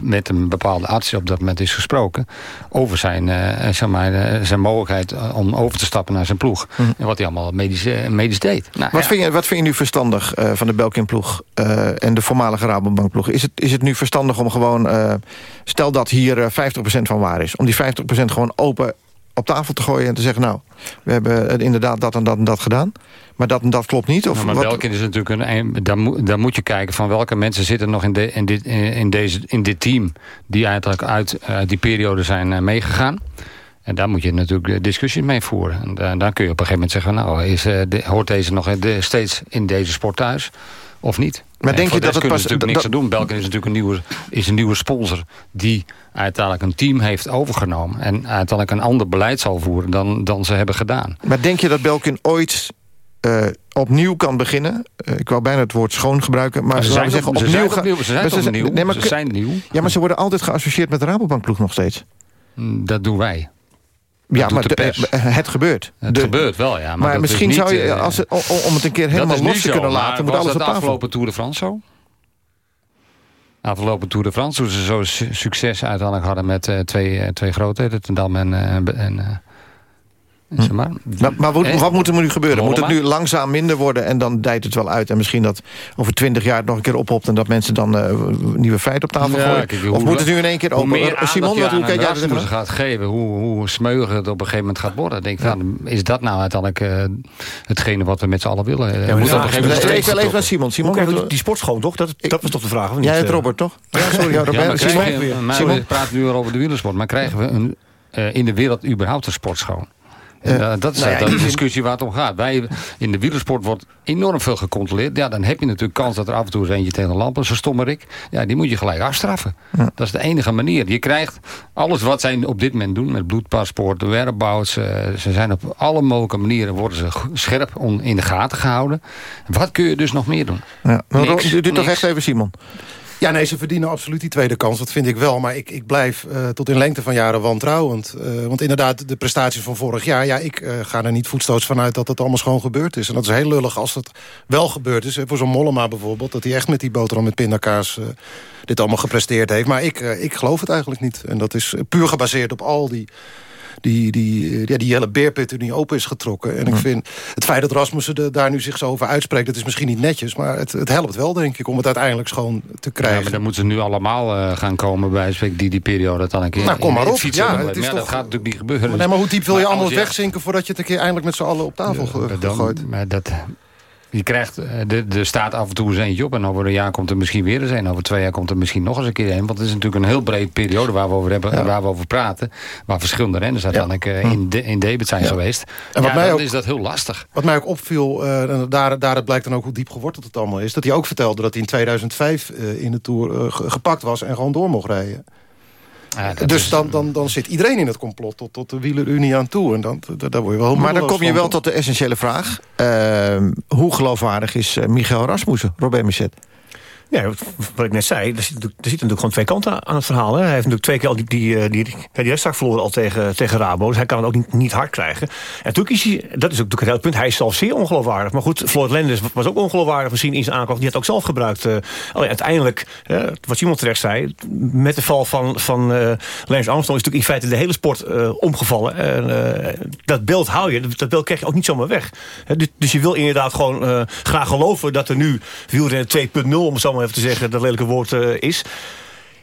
met een bepaalde arts op dat moment is gesproken over zijn, uh, zeg maar, uh, zijn mogelijkheid om over te stappen naar zijn ploeg. Hm. En wat hij allemaal medisch, medisch deed. Nou, wat, vind je, wat vind je nu verstandig van de Belkin-ploeg en de voormalige Rabobank-ploeg? Is het, is het nu verstandig om gewoon, stel dat hier 50% van waar is, om die 50% gewoon open op tafel te gooien en te zeggen... nou, we hebben inderdaad dat en dat en dat gedaan. Maar dat en dat klopt niet? Of nou, maar wat? is natuurlijk een... Dan moet, dan moet je kijken van welke mensen zitten nog in, de, in, dit, in, deze, in dit team... die eigenlijk uit die periode zijn uh, meegegaan. En daar moet je natuurlijk discussies mee voeren. En uh, dan kun je op een gegeven moment zeggen... nou, is, uh, de, hoort deze nog steeds in deze sport thuis of niet? Maar denk je dat het pas... natuurlijk niks te doen. Belkin is natuurlijk een nieuwe, is een nieuwe sponsor... die uiteindelijk een team heeft overgenomen... en uiteindelijk een ander beleid zal voeren dan, dan ze hebben gedaan. Maar denk je dat Belkin ooit uh, opnieuw kan beginnen. Uh, ik wou bijna het woord schoon gebruiken. Maar ze, zijn, zeggen, opnieuw, ze zijn opnieuw. Ze zijn, ze, opnieuw. Nee, maar, ze zijn nieuw. Ja, maar ze worden altijd geassocieerd met de Rabobankploeg nog steeds. Mm, dat doen wij. Ja, maar de, het gebeurt. Het gebeurt wel, ja. Maar, maar misschien niet, zou je, als het, om het een keer helemaal los te zo, kunnen laten... moet alles op tafel. afgelopen Tour de France zo? Afgelopen Tour de France, toen ze zo succes uiteindelijk hadden met uh, twee, twee grootheden, Ten Dam en, uh, en Hm. maar, maar, wat, wat, moet er nu gebeuren? Moet het nu langzaam minder worden en dan dijt het wel uit? En misschien dat over twintig jaar het nog een keer ophopt... en dat mensen dan uh, nieuwe feiten op tafel gooien? Kijk, of moet het nu in één keer open? Simon, wat, hoe kijk jij er gaat geven, hoe, hoe smeugen het op een gegeven moment gaat worden. Denk, ja. nou, is dat nou uiteindelijk uh, hetgene wat we met z'n allen willen? Ja, moet ja, op een gegeven moment even, even naar Simon. Simon die, die sportschoon, toch? Dat, dat was toch de vraag? Jij het Robert, toch? Ja, sorry, Robert. Simon, we praten nu al over de wielersport. Maar krijgen we een, in de wereld überhaupt een sportschoon? En, uh, dat is nou ja, de discussie waar het om gaat. Wij, in de wielersport wordt enorm veel gecontroleerd. Ja, dan heb je natuurlijk kans dat er af en toe eens eentje tegen de lampen, zo stommerik. Ja, die moet je gelijk afstraffen. Ja. Dat is de enige manier. Je krijgt alles wat zij op dit moment doen, met bloedpaspoorten, whereabouts. Uh, ze zijn op alle mogelijke manieren worden ze scherp in de gaten gehouden. Wat kun je dus nog meer doen? Ja. Niks, toch echt even Simon. Ja, nee, ze verdienen absoluut die tweede kans. Dat vind ik wel. Maar ik, ik blijf uh, tot in lengte van jaren wantrouwend. Uh, want inderdaad, de prestaties van vorig jaar... ja, ik uh, ga er niet voetstoots vanuit dat het allemaal schoon gebeurd is. En dat is heel lullig als het wel gebeurd is. Voor zo'n Mollema bijvoorbeeld. Dat hij echt met die boterham met pindakaas dit allemaal gepresteerd heeft. Maar ik, ik geloof het eigenlijk niet. En dat is puur gebaseerd op al die die, die, ja, die hele beerput nu open is getrokken. En ik vind het feit dat Rasmussen daar nu zich zo over uitspreekt... dat is misschien niet netjes, maar het, het helpt wel, denk ik... om het uiteindelijk schoon te krijgen. Ja, maar dan moeten ze nu allemaal uh, gaan komen bij die, die periode dan een keer Nou, kom maar op. Ja, het is toch... dat gaat natuurlijk niet gebeuren. Maar, nee, maar hoe diep wil je anders wegzinken... voordat je het een keer eindelijk met z'n allen op tafel ja, gooit? Maar dat, je krijgt, eh, de, de staat af en toe eens eentje op. En over een jaar komt er misschien weer eens een. Over twee jaar komt er misschien nog eens een keer een. Want het is natuurlijk een heel breed periode waar we over, hebben, waar we over praten. Waar verschillende renners uiteindelijk ja. uh, in, de, in debet zijn geweest. En wat ja, mij ook, is dat heel lastig. Wat mij ook opviel, uh, en daar, daar blijkt dan ook hoe diep geworteld het allemaal is. Dat hij ook vertelde dat hij in 2005 in de Tour gepakt was en gewoon door mocht rijden. Ja, dus dan, dan, dan zit iedereen in het complot tot, tot de wielerunie aan toe. En dan, daar word je wel maar dan kom je wel tot de essentiële vraag. Uh, hoe geloofwaardig is uh, Michael Rasmussen, Robert Michel? Ja, wat ik net zei, er zitten natuurlijk gewoon twee kanten aan het verhaal. Hè. Hij heeft natuurlijk twee keer al die, die, eh, die, die, die verloren al tegen, tegen Rabo. Dus hij kan het ook niet, niet hard krijgen. En natuurlijk is hij, dat is ook natuurlijk het hele punt, hij is zelf zeer ongeloofwaardig. Maar goed, Floyd Lenders was ook ongeloofwaardig misschien in zijn aanklacht. Die had ook zelf gebruikt. Uh, alleen uiteindelijk, wat Simon terecht zei, met de val van, van uh, Lance Armstrong is natuurlijk in feite de hele sport omgevallen. En dat beeld hou je, dat beeld krijg je ook niet zomaar weg. Dus, dus, je wil inderdaad gewoon graag geloven dat er nu wielrennen 2.0, om zo maar even te zeggen, dat lelijke woord uh, is.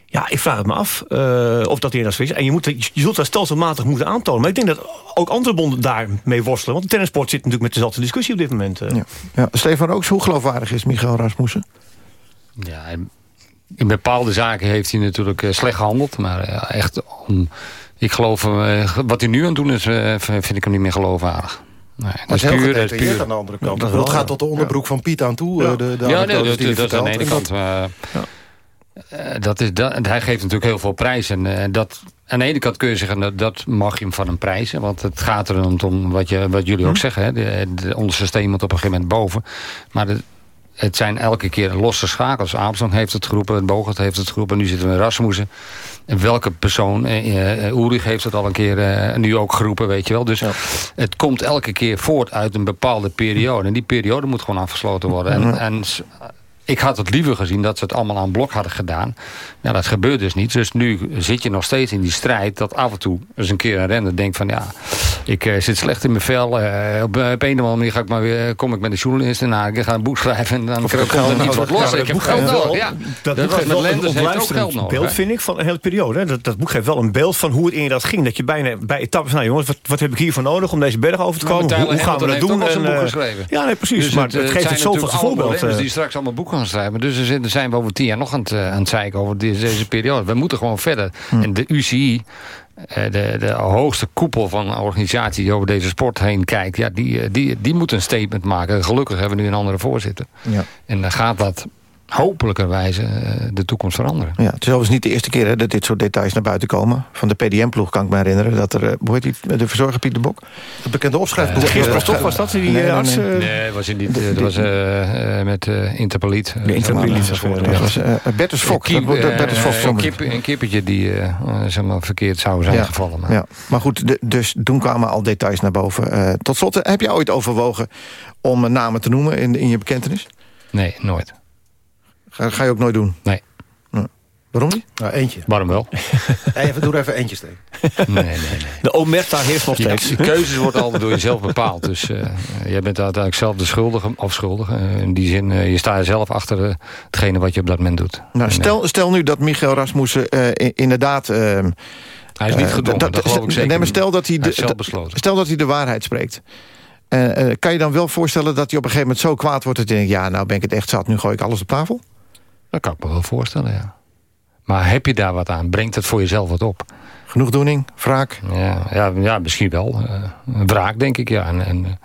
Ja, ik vraag het me af uh, of dat hier zo is. En je, moet, je zult dat stelselmatig moeten aantonen. Maar ik denk dat ook andere bonden daarmee worstelen. Want de tennisport zit natuurlijk met dezelfde discussie op dit moment. Uh. Ja. Ja. Stefan Rooks, hoe geloofwaardig is Michael Rasmussen? Ja, in bepaalde zaken heeft hij natuurlijk slecht gehandeld. Maar echt, om, ik geloof, wat hij nu aan het doen is, vind ik hem niet meer geloofwaardig. Nee, dat is puur, puur. aan de andere kant. Dat, dat gaat tot de onderbroek van Piet aan toe. Ja, de, de ja nee, dat, is aan de ene kant. Uh, dat is, dat, hij geeft natuurlijk heel veel prijs. En dat aan de ene kant kun je zeggen, dat, mag je hem van een prijzen. Want het gaat er om wat, je, wat jullie ook hm. zeggen. Hè, de, de, ons systeem moet op een gegeven moment boven. Maar de, het zijn elke keer losse schakels. Armstrong heeft het geroepen, Bogert heeft het geroepen... nu zitten we in Rasmussen. En welke persoon, uh, Ulrich heeft het al een keer uh, nu ook geroepen, weet je wel. Dus het komt elke keer voort uit een bepaalde periode. En die periode moet gewoon afgesloten worden. En, en ik had het liever gezien dat ze het allemaal aan blok hadden gedaan. Nou, dat gebeurt dus niet. Dus nu zit je nog steeds in die strijd... dat af en toe eens een keer een renner denkt van... ja, ik uh, zit slecht in mijn vel. Uh, op, op, een of andere manier ga ik maar weer, kom ik met de journalist... en nou, ik ga een boek schrijven en dan komt er iets wat los. ik heb geld nodig. Ja, dat, dat boek heeft ook geld nodig. beeld, vind ik, van een hele periode. Dat, dat boek geeft wel een beeld van hoe het in dat ging. Dat je bijna bij etappes... nou jongens, wat, wat heb ik hier voor nodig om deze berg over te komen? hoe, gaan we dat doen? En, ja, nee, precies. Dus maar het, geeft het zoveel voorbeeld. die straks allemaal boeken schrijven. Dus er zijn we over tien jaar nog aan het, aan het zeiken over deze periode. We moeten gewoon verder. Hm. En de UCI, eh, de, de hoogste koepel van een organisatie die over deze sport heen kijkt... Ja, die, eh, die, die moet een statement maken. Gelukkig hebben we nu een andere voorzitter. Ja. En dan gaat dat hopelijkerwijze eh, de toekomst veranderen. Ja, het is overigens niet de eerste keer hè, dat dit soort details naar buiten komen. Van de PDM-ploeg kan ik me herinneren. Dat er, hoe heet die, de verzorger Pieter Bok? Het bekende opschrijfboek. Uh, Geert toch was dat? Die nee, nee, arts? Nee, nee, was in die, dat was uh, met uh, Interpoliet. De Interpoliet. Dat was Bertus Fok. Een kippertje die zeg maar, verkeerd zou zijn gevallen. Maar. Ja. maar goed, de, dus toen kwamen al details naar boven. tot slot, heb je ooit overwogen om namen te noemen in, in je bekentenis? Nee, nooit. Ga, ga je ook nooit doen? Nee. Waarom niet? Nou, eentje. Waarom wel? even, doe er even eentje steken. Nee, nee, nee. De omerta heeft nog steeds. de keuzes worden altijd door jezelf bepaald. Dus uh, jij bent uiteindelijk zelf de schuldige, of schuldige. Uh, in die zin, uh, je staat zelf achter hetgene wat je op dat moment doet. Nou, stel, stel nu dat Michael Rasmussen inderdaad... Ehm, hij is niet gedwongen, dat, dat geloof ik zeker. Nee, maar stel dat hij, de, hij stel dat hij de waarheid spreekt. Uh, kan je dan wel voorstellen dat hij op een gegeven moment zo kwaad wordt... dat hij denkt, ja, nou ben ik het echt zat, nu gooi ik alles op tafel? Dat kan ik me wel voorstellen, ja. Maar heb je daar wat aan? Brengt het voor jezelf wat op? Genoegdoening? Wraak? Ja, ja, ja misschien wel. Uh, wraak, denk ik, ja. En, en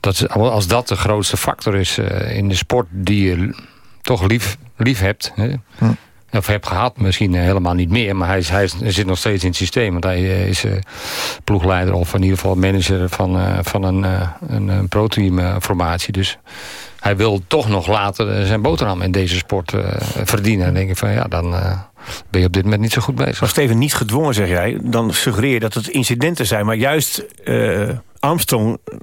dat, als dat de grootste factor is uh, in de sport die je toch lief, lief hebt... Hè? Hm. Of heb gehad, misschien helemaal niet meer. Maar hij, is, hij, zit nog steeds in het systeem. Want hij eh, is uh, ploegleider of in ieder geval manager van, van een, een, een pro-team formatie. Dus hij wil toch nog later zijn boterham in deze sport verdienen. En denk ik van ja, dan ben je op dit moment niet zo goed bezig. Maar Steven, niet gedwongen zeg jij. Dan suggereer je dat het incidenten zijn. Maar juist Armstrong eh,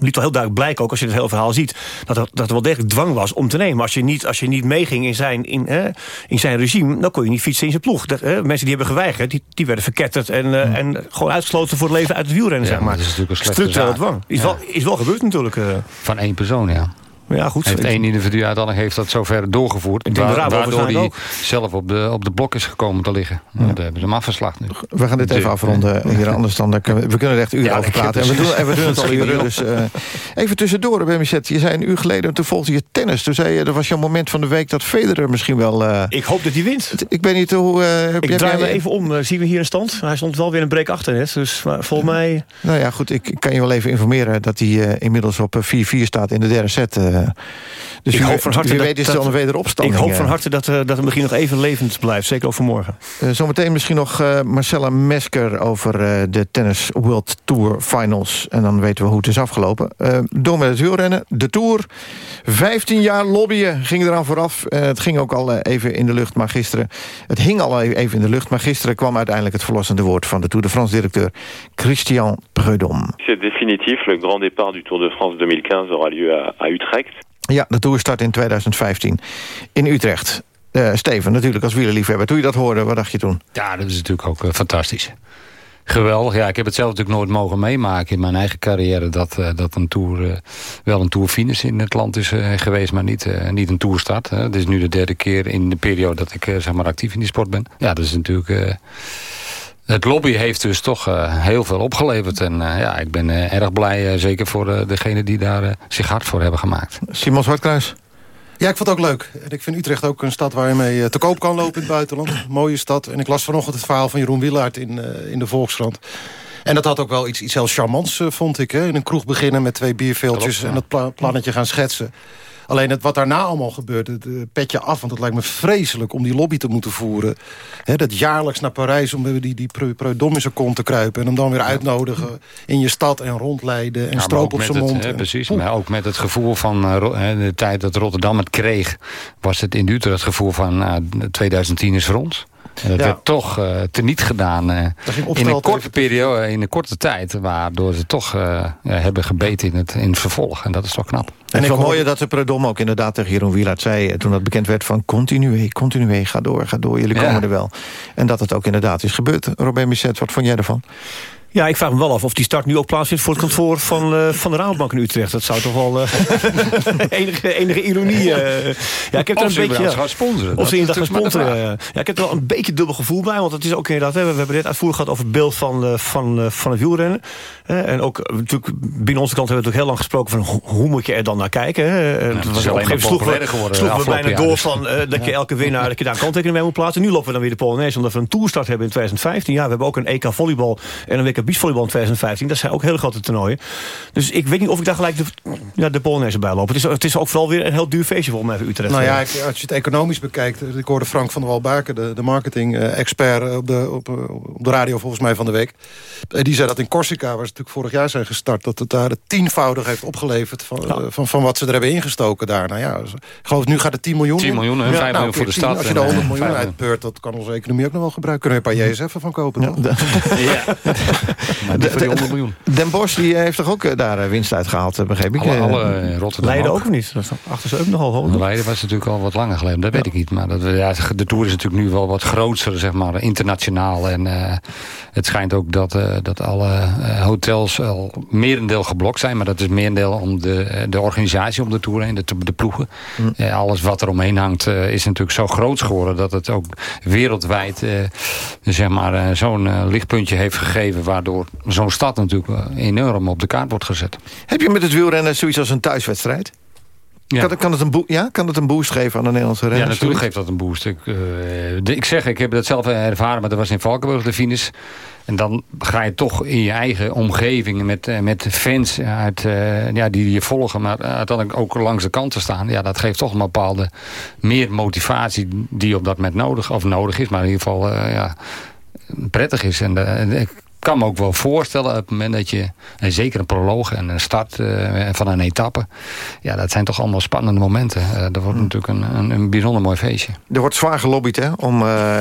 liet wel heel duidelijk blijken, ook als je het hele verhaal ziet... dat er, dat er wel degelijk dwang was om te nemen. Als je niet, als je niet meeging in zijn, in, in zijn regime, dan kon je niet fietsen in zijn ploeg. Dat, mensen die hebben geweigerd, die, die werden verketterd... En, uh, en gewoon uitgesloten voor het leven uit het wielrennen, zeg maar. Dat is natuurlijk een Structureel dwang. Is, wel, is wel gebeurd natuurlijk. Uh. Van één persoon, ja. Ja, goed. Heeft één individu uiteindelijk heeft dat zover doorgevoerd. Ik waar, waardoor hij zelf op de, op de blok is gekomen te liggen. Ja. Dat hebben ze hem afgeslacht nu. We gaan dit even afronden hier. Anders dan, kunnen we, kunnen er echt uren over praten. En we, doen, en we doen het al uren. Dus, uh, even tussendoor, Ben Michel. Je zei een uur geleden, toen volgde je tennis. Toen zei je, er was jouw moment van de week dat Federer misschien wel... Uh, ik hoop dat hij wint. Ik weet niet hoe... Uh, ik draai me even om. zien we hier een stand? Hij stond wel weer een break achter net. Dus volgens mij... Nou ja, goed. Ik kan je wel even informeren dat hij inmiddels op 4-4 staat in de derde set. Dus ik hoop van harte dat, weet is dan wederopstanding. Ik hoop van harte dat, uh, dat het misschien nog even levend blijft. Zeker ook vanmorgen. Uh, zometeen misschien nog uh, Marcella Mesker over de Tennis World Tour Finals. En dan weten we hoe het is afgelopen. door met het wielrennen. De Tour. 15 jaar lobbyen ging eraan vooraf. het ging ook al even in de lucht, maar gisteren... Het hing al even in de lucht, maar gisteren kwam uiteindelijk het verlossende woord... van de Tour de France-directeur Christian Prudhomme. C'est définitif. Le grand départ du Tour de France 2015 aura lieu à, à Utrecht. Ja, de Tour start in 2015 in Utrecht. Uh, Steven, natuurlijk als wielerliefhebber. Toen je dat hoorde, wat dacht je toen? Ja, dat is natuurlijk ook uh, fantastisch. Geweldig. Ja, ik heb het zelf natuurlijk nooit mogen meemaken in mijn eigen carrière... dat, uh, dat een tour, wel een tourfinish in het land is geweest... maar niet, niet een tourstart. Het is nu de derde keer in de periode dat ik zeg maar actief in die sport ben. Ja, dat is natuurlijk het lobby heeft dus toch uh, heel veel opgeleverd. En uh, ja, ik ben uh, erg blij, zeker voor degenen die daar zich hard voor hebben gemaakt. Simon Zwartkruis. Ja, ik vond het ook leuk. En ik vind Utrecht ook een stad waar je mee te koop kan lopen in het buitenland. mooie stad. En ik las vanochtend het verhaal van Jeroen Willaert in, in de Volkskrant. En dat had ook wel iets, iets heel charmants, vond ik. Hè? In een kroeg beginnen met twee bierveeltjes... en dat plannetje gaan schetsen. Alleen het, wat daarna allemaal gebeurt, het petje af... want het lijkt me vreselijk om die lobby te moeten voeren. He, dat jaarlijks naar Parijs om die, die in zijn kont te kruipen... en hem dan weer uitnodigen in je stad en rondleiden en stroop op zijn mond. Het, precies, maar ook met het gevoel van de tijd dat Rotterdam het kreeg... was het in Utrecht het gevoel van 2010 is rond. En dat werd toch uh, teniet gedaan uh, in een korte periode, in een korte tijd. Waardoor ze toch uh, hebben gebeten in het, in het vervolg. En dat is toch knap. En ik hoor je dat de Predom ook inderdaad tegen Jeroen Wielaert zei... toen dat bekend werd van continué, continué, ga door, ga door. Jullie komen er wel. En dat het ook inderdaad is gebeurd. Robert Misset, wat vond jij ervan? Ja, ik vraag me wel af of die start nu ook plaatsvindt voor het kantoor van, uh, van de Rabobank in Utrecht. Dat zou toch wel uh, enige, enige ironie... Uh, ja, ik heb er een beetje, ja, gaan sponsoren. Of ze inderdaad gaan sponsoren. Ja, ik heb er wel een beetje dubbel gevoel bij. Want het is ook inderdaad... Hè, we hebben dit uitvoerig gehad over het beeld van, van, van het wielrennen. en ook natuurlijk binnen onze kant hebben we natuurlijk heel lang gesproken van hoe moet je er dan naar kijken. Hè? Ja, dat was op een gegeven moment sloegen we, bijna door dus. van dat je elke winnaar dat je daar een kanttekening mee moet plaatsen. Nu lopen we dan weer de Polonaise omdat we een toerstart hebben in 2015. Ja, we hebben ook een EK volleybal en een WK beachvolleybal in 2015. Dat zijn ook hele grote toernooien. Dus ik weet niet of ik daar gelijk de, ja, de Polonaise bij loop. Het is, het is ook vooral weer een heel duur feestje volgens mij voor Utrecht. Nou ja, als je het economisch bekijkt. Ik hoorde Frank van der Walbaken, de, de marketing-expert op de, op, op de radio volgens mij van de week. Die zei dat in Corsica, waar ze natuurlijk vorig jaar zijn gestart... dat het daar het tienvoudig heeft opgeleverd van, van, van wat ze er hebben ingestoken daar. Nou ja, ik geloof nu gaat het 10 miljoen 10 miljoen en 5 nou, miljoen voor de stad. Als je er 100 miljoen uitpeurt, dat kan onze economie ook nog wel gebruiken. Kunnen we een paar JSF van kopen, ja. die 100 miljoen. Den Bosch die heeft toch ook eh, daar eh, winst uitgehaald, eh, begreep ik? Alle, alle Rotterdam Leiden ook, niet. Achter ze ook nogal hoog. Leiden was natuurlijk al wat langer geleden, dat weet ik niet. Maar dat, ja, de Tour is natuurlijk nu wel wat groter, zeg maar, internationaal. En uh, het schijnt ook dat, uh, dat alle hotels al merendeel geblokt zijn. Maar dat is merendeel om de, de organisatie om de Tour heen, de, de ploegen. Hm. alles wat er omheen hangt is natuurlijk zo groot geworden... dat het ook wereldwijd zeg maar, zo'n lichtpuntje heeft gegeven... waardoor zo'n stad natuurlijk enorm op de kaart wordt gezet. Heb je met het wielrennen zoiets als een thuiswedstrijd? Ja. Kan, kan, het een ja? kan het een boost geven aan de Nederlandse renners? Ja, natuurlijk geeft dat een boost. Ik, uh, de, ik zeg, ik heb dat zelf ervaren, maar dat was in Valkenburg de finish. En dan ga je toch in je eigen omgeving met, uh, met fans uit, uh, ja, die je volgen... maar uiteindelijk ook langs de kanten staan. Ja, dat geeft toch een bepaalde meer motivatie die op dat moment nodig, of nodig is. Maar in ieder geval ja, prettig is. En kan me ook wel voorstellen op het moment dat je... En zeker een proloog en een start uh, van een etappe... ja, dat zijn toch allemaal spannende momenten. Uh, dat wordt mm. natuurlijk een, een, een, bijzonder mooi feestje. Er wordt zwaar gelobbyd hè, om, uh,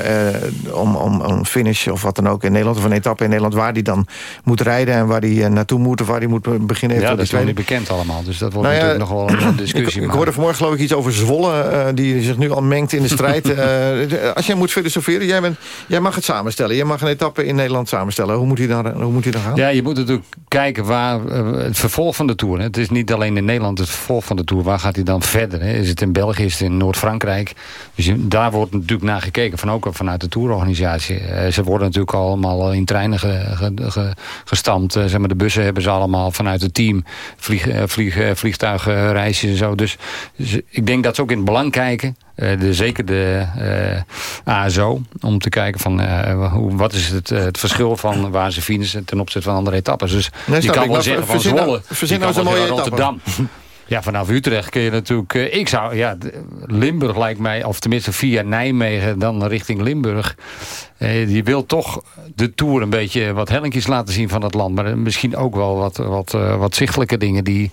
om, om een finish of wat dan ook in Nederland... of een etappe in Nederland waar die dan moet rijden... en waar die naartoe moet of waar die moet beginnen. Ja, dat is nog niet bekend allemaal. Dus dat wordt nou ja, natuurlijk nog wel een discussie. Ik, ik hoorde vanmorgen geloof ik iets over Zwolle... die zich nu al mengt in de strijd. als jij moet filosoferen, jij, bent, jij mag het samenstellen. Jij mag een etappe in Nederland samenstellen. Hoe moet hoe moet hij dan gaan? Ja, je moet natuurlijk kijken waar uh, het vervolg van de Tour. Het is niet alleen in Nederland het vervolg van de Tour. Waar gaat hij dan verder? Hè? Is het in België, is het in Noord-Frankrijk? Dus daar wordt natuurlijk naar gekeken, van ook vanuit de tourorganisatie. Uh, ze worden natuurlijk allemaal in treinen ge, ge, ge, gestampt. Uh, zeg maar, de bussen hebben ze allemaal vanuit het team. Vlieg, vlieg, vliegtuigreisjes en zo. Dus, dus ik denk dat ze ook in het belang kijken de, zeker de uh, ASO. Om te kijken van uh, hoe, wat is het, het verschil van waar ze finishen ten opzichte van andere etappes. Dus nee, je kan wel zeggen van Zwolle. Verzin nou een mooie Rotterdam. Ja, vanaf Utrecht kun je natuurlijk... ik zou, ja, Limburg lijkt mij, of tenminste via Nijmegen dan richting Limburg. je wil toch de Tour een beetje wat hellinkjes laten zien van het land. Maar misschien ook wel wat, wat, wat zichtelijke dingen die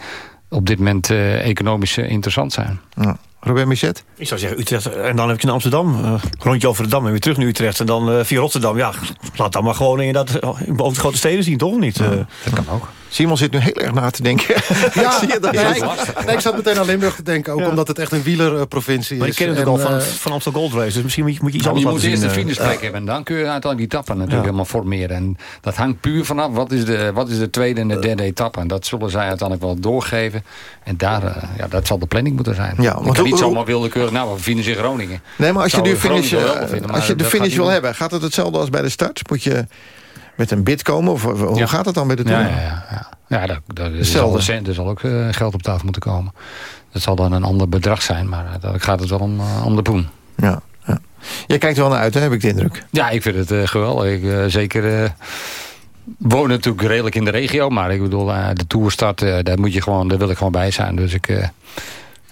op dit moment economisch interessant zijn. Ja. Robert Michet? Ik zou zeggen Utrecht en dan heb je in Amsterdam. Uh, rondje over de Dam en weer terug naar Utrecht. En dan uh, via Rotterdam. Ja, laat dan maar gewoon inderdaad over de grote steden zien, toch? Niet? Dat kan ook. Simon zit nu heel erg na te denken. Ja, Zie je dat ja, ik, nee, ik zat meteen aan Limburg te denken. Ook ja. omdat het echt een wielerprovincie is. Maar ik ken het ook al van, van Amstel Gold Race. Dus misschien moet je, moet je iets anders Je moet eerst een finishplek hebben. En dan kun je uiteindelijk die tappen natuurlijk helemaal formeren. En dat hangt puur vanaf. Wat is, de, wat is de tweede en de derde etappe? En dat zullen zij uiteindelijk wel doorgeven. En daar, uh, ja, dat zal de planning moeten zijn. Ja, want kan niet zomaar willekeurig. Nou, we finishen Groningen. Nee, maar als je, nu finish, als je de finish wil hebben. Gaat het hetzelfde als bij de start? Moet je met een bid komen? Of, hoe gaat het dan met de tour? Ja, ja, ja. ja dat, zal, er zal ook uh, geld op tafel moeten komen. Dat zal dan een ander bedrag zijn, maar uh, dan gaat het wel om, uh, om de poen. Ja, ja. Jij kijkt er wel naar uit, hè, heb ik de indruk. Ja, ik vind het geweldig. Ik, zeker woon natuurlijk redelijk in de regio, maar ik bedoel, de tour start, daar, moet je gewoon, daar wil ik gewoon bij zijn. Dus ik